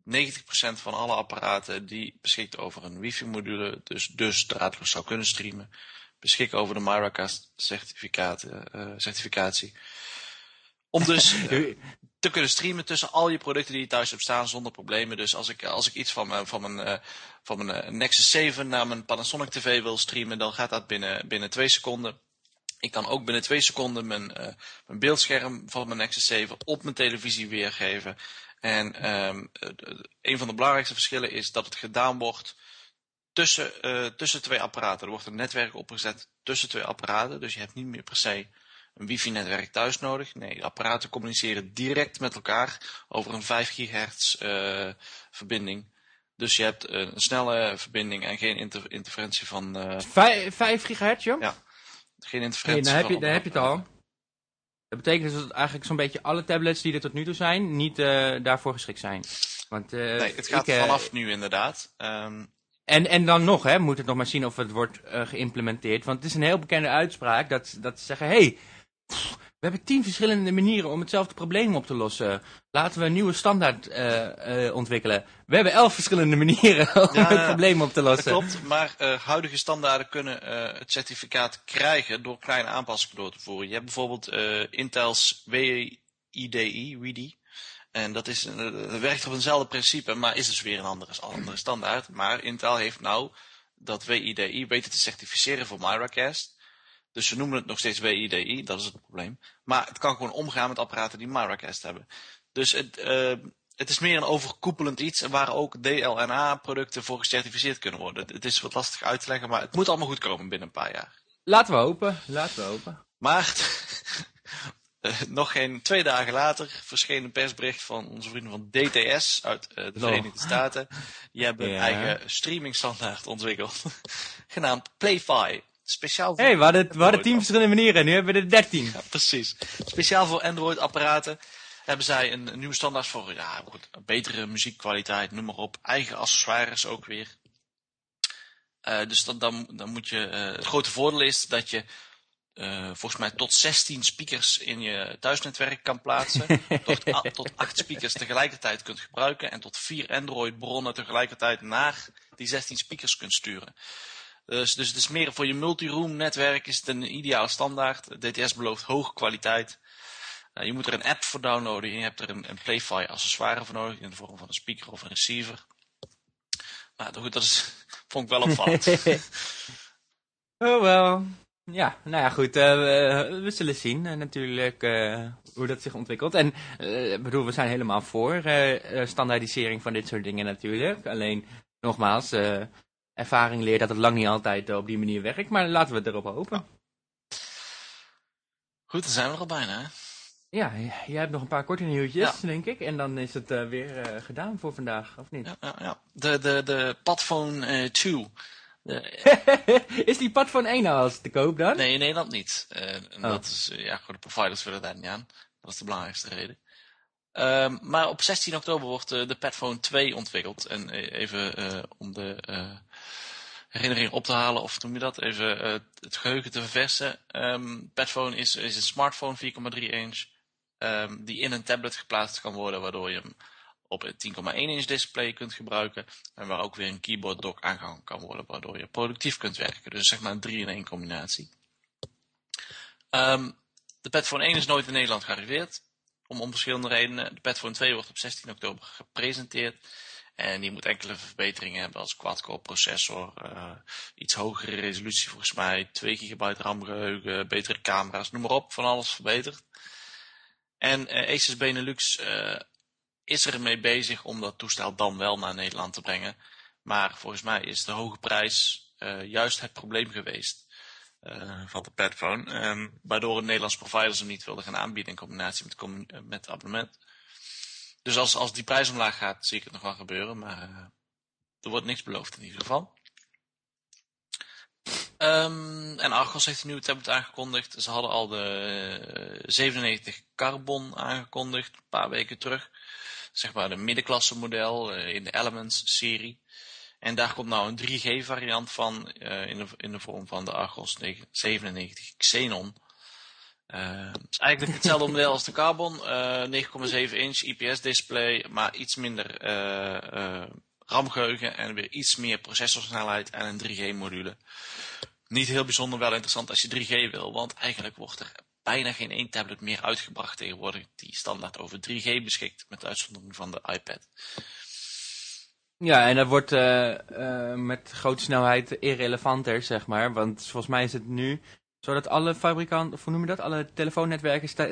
90% van alle apparaten die beschikt over een wifi-module, dus, dus draadloos zou kunnen streamen, beschikken over de Miracast certificaat, eh, certificatie. Om dus eh, te kunnen streamen tussen al je producten die je thuis hebt staan zonder problemen. Dus als ik, als ik iets van mijn, van mijn, eh, van mijn Nexus 7 naar mijn Panasonic TV wil streamen, dan gaat dat binnen, binnen twee seconden. Ik kan ook binnen twee seconden mijn, mijn beeldscherm van mijn Nexus 7 op mijn televisie weergeven. En ehm, eh, een van de belangrijkste verschillen is dat het gedaan wordt tussen, eh, tussen twee apparaten. Er wordt een netwerk opgezet tussen twee apparaten. Dus je hebt niet meer per se een wifi-netwerk thuis nodig. Nee, de apparaten communiceren direct met elkaar over een 5 gigahertz eh, verbinding. Dus je hebt een snelle verbinding en geen inter interferentie van... eh, Vijf, vijf gigahertz, joh? Ja, geen Nee, interferentie dan heb van je, dan heb je het al. Dat betekent dus dat eigenlijk zo'n beetje alle tablets die er tot nu toe zijn, niet eh, daarvoor geschikt zijn. Want, eh, Nee, het gaat ik, eh, vanaf nu inderdaad. Ehm, En, en dan nog, hè, moet het nog maar zien of het wordt geïmplementeerd. Want het is een heel bekende uitspraak dat, dat ze zeggen... Hey, pff, we hebben tien verschillende manieren om hetzelfde probleem op te lossen. Laten we een nieuwe standaard eh, eh, ontwikkelen. We hebben elf verschillende manieren om Ja, het probleem op te dat lossen. klopt, maar eh, huidige standaarden kunnen het certificaat krijgen door kleine aanpassingen door te voeren. Je hebt bijvoorbeeld Intel's WIDI, WIDI. En dat, is, dat werkt op eenzelfde principe, maar is dus weer een andere, andere standaard. Maar Intel heeft nou dat WIDI weten te certificeren voor Miracast. Dus ze noemen het nog steeds WIDI, dat is het probleem. Maar het kan gewoon omgaan met apparaten die Miracast hebben. Dus het, eh, het is meer een overkoepelend iets waar ook DLNA-producten voor gecertificeerd kunnen worden. Het is wat lastig uit te leggen, maar het moet allemaal goed komen binnen een paar jaar. Laten we hopen, laten we hopen. Maar eh, nog geen twee dagen later verscheen een persbericht van onze vrienden van DTS uit eh, de. Verenigde Staten. Die hebben een eigen streamingstandaard ontwikkeld, genaamd PlayFi. Speciaal voor Hé, hey, we hadden, we hadden tien verschillende manieren, nu hebben we er dertien. ja, precies. Speciaal voor Android-apparaten hebben zij een, een nieuwe standaard voor ja, goed, betere muziekkwaliteit, noem maar op. Eigen accessoires ook weer. Eh, dus dan, dan, dan moet je. eh, het grote voordeel is dat je eh, volgens mij tot 16 speakers in je thuisnetwerk kan plaatsen. tot, a- tot 8 speakers tegelijkertijd kunt gebruiken. En tot 4 Android-bronnen tegelijkertijd naar die 16 speakers kunt sturen. Dus, dus het is meer voor je multiroom netwerk is het een ideale standaard. DTS belooft hoge kwaliteit. Eh, je moet er een app voor downloaden. Je hebt er een, een PlayFi accessoire voor nodig in de vorm van een speaker of een receiver. Maar goed, dat is, vond ik wel opvallend. oh wel. Ja, nou ja, goed. eh, we, zullen zien eh, natuurlijk eh, hoe dat zich ontwikkelt. En bedoel, we zijn helemaal voor standaardisering van dit soort dingen natuurlijk. Alleen, nogmaals, ervaring leert dat het lang niet altijd eh, op die manier werkt. Maar laten we het erop hopen. Goed, dan zijn we er al bijna. Hè? Ja, jij hebt nog een paar korte nieuwtjes, Ja. denk ik. En dan is het eh, weer eh, gedaan voor vandaag, of niet? Ja, ja, ja. De, de, de Padphone eh 2. De- is die pad van 1 nou als te koop dan? nee, in Nederland niet. En Oh. dat is, ja, de providers willen daar niet aan. Dat is de belangrijkste reden. Ehm, maar op 16 oktober wordt eh, de Padphone 2 ontwikkeld. En eh, even eh, om de herinnering op te halen, of noem je dat, even het geheugen te verversen. Ehm Padphone is, is een smartphone 4,3 inch, ehm, die in een tablet geplaatst kan worden, waardoor je hem op een 10,1 inch display kunt gebruiken. En waar ook weer een keyboard dock aangehangen kan worden, waardoor je productief kunt werken. Dus zeg maar een 3 in 1 combinatie. De Padphone 1 is nooit in Nederland gearriveerd. Om, om verschillende redenen. De Padphone 2 wordt op 16 oktober gepresenteerd. En die moet enkele verbeteringen hebben als quad-core processor, eh, iets hogere resolutie volgens mij, 2 gigabyte RAM geheugen, betere camera's, noem maar op, van alles verbeterd. En eh, Asus Benelux eh, is ermee bezig om dat toestel dan wel naar Nederland te brengen. Maar volgens mij is de hoge prijs juist het probleem geweest eh, van de Padphone. ehm, waardoor een Nederlands providers hem niet wilde gaan aanbieden in combinatie eh, met abonnement. Dus als, als die prijs omlaag gaat, zie ik het nog wel gebeuren. Maar eh, er wordt niks beloofd in ieder geval. Ehm, en Argos heeft een nieuwe tablet aangekondigd. Ze hadden al de eh, 97 Carbon aangekondigd, een paar weken terug. Zeg maar de middenklasse model in de Elements serie. En daar komt nou een 3G variant van eh, in, de, in de vorm van de Argos 9 97 Xenon. Eh, het is eigenlijk hetzelfde model als de Carbon. eh 9,7 inch IPS display, maar iets minder eh eh RAM-geheugen en weer iets meer processorsnelheid en een 3G module. Niet heel bijzonder, wel interessant als je 3G wil, want eigenlijk wordt er bijna geen één tablet meer uitgebracht tegenwoordig die standaard over 3G beschikt, met uitzondering van de iPad. Ja, en dat wordt eh, eh, met grote snelheid irrelevanter, zeg maar. Want volgens mij is het nu zo dat alle fabrikanten, of hoe noem je dat, alle telefoonnetwerken sta-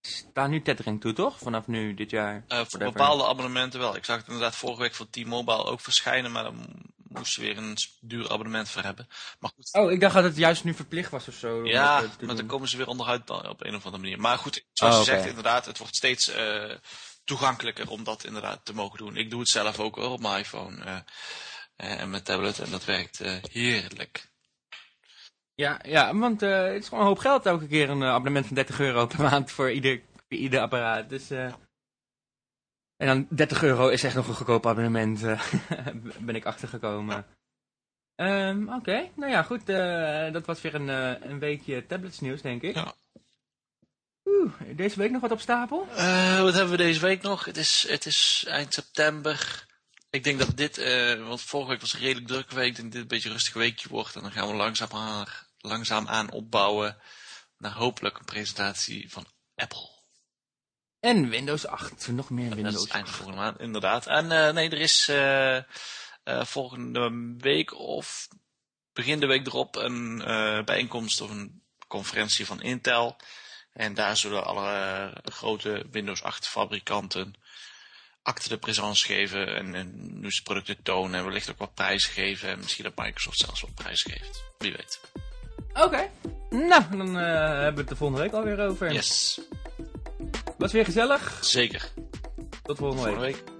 staan nu tethering toe, toch? Vanaf nu, dit jaar. Eh, voor bepaalde abonnementen wel. Ik zag het inderdaad vorige week voor T-Mobile ook verschijnen, maar daar moest ze weer een duur abonnement voor hebben. Maar goed, Oh, ik dacht dat het juist nu verplicht was of zo. ja, maar dan komen ze weer onderuit dan op een of andere manier. Maar goed, zoals Oh, je zegt, inderdaad, het wordt steeds toegankelijker om dat inderdaad te mogen doen. Ik doe het zelf ook hoor, op mijn iPhone eh, eh, en mijn tablet en dat werkt eh, heerlijk. Ja, ja, want het is gewoon een hoop geld elke keer een abonnement van 30 euro per maand voor ieder, voor ieder apparaat. Dus, En dan 30 euro is echt nog een goedkoop abonnement, ben ik achtergekomen. Ehm Oké, nou ja, goed. dat was weer een, een weekje tabletsnieuws, denk ik. Ja. Oeh, deze week nog wat op stapel? Eh, wat hebben we deze week nog? Het is, het is eind september. Ik denk dat dit, eh, want vorige week was een redelijk drukke week. Ik denk dat dit een beetje een rustig weekje wordt. En dan gaan we langzaam aan, langzaam aan opbouwen naar hopelijk een presentatie van Apple. En Windows 8, nog meer Dat Windows is eind 8. volgende maand, inderdaad. En eh, nee, er is volgende week of begin de week erop een bijeenkomst of een conferentie van Intel. En daar zullen alle eh, grote Windows 8 fabrikanten acte de présence geven en, en producten tonen en wellicht ook wat prijzen geven en misschien dat Microsoft zelfs wat prijzen geeft. Wie weet. Oké. Nou, dan eh, hebben we het de volgende week alweer over. Yes, Was weer gezellig. zeker. Tot volgende week. Volgende week.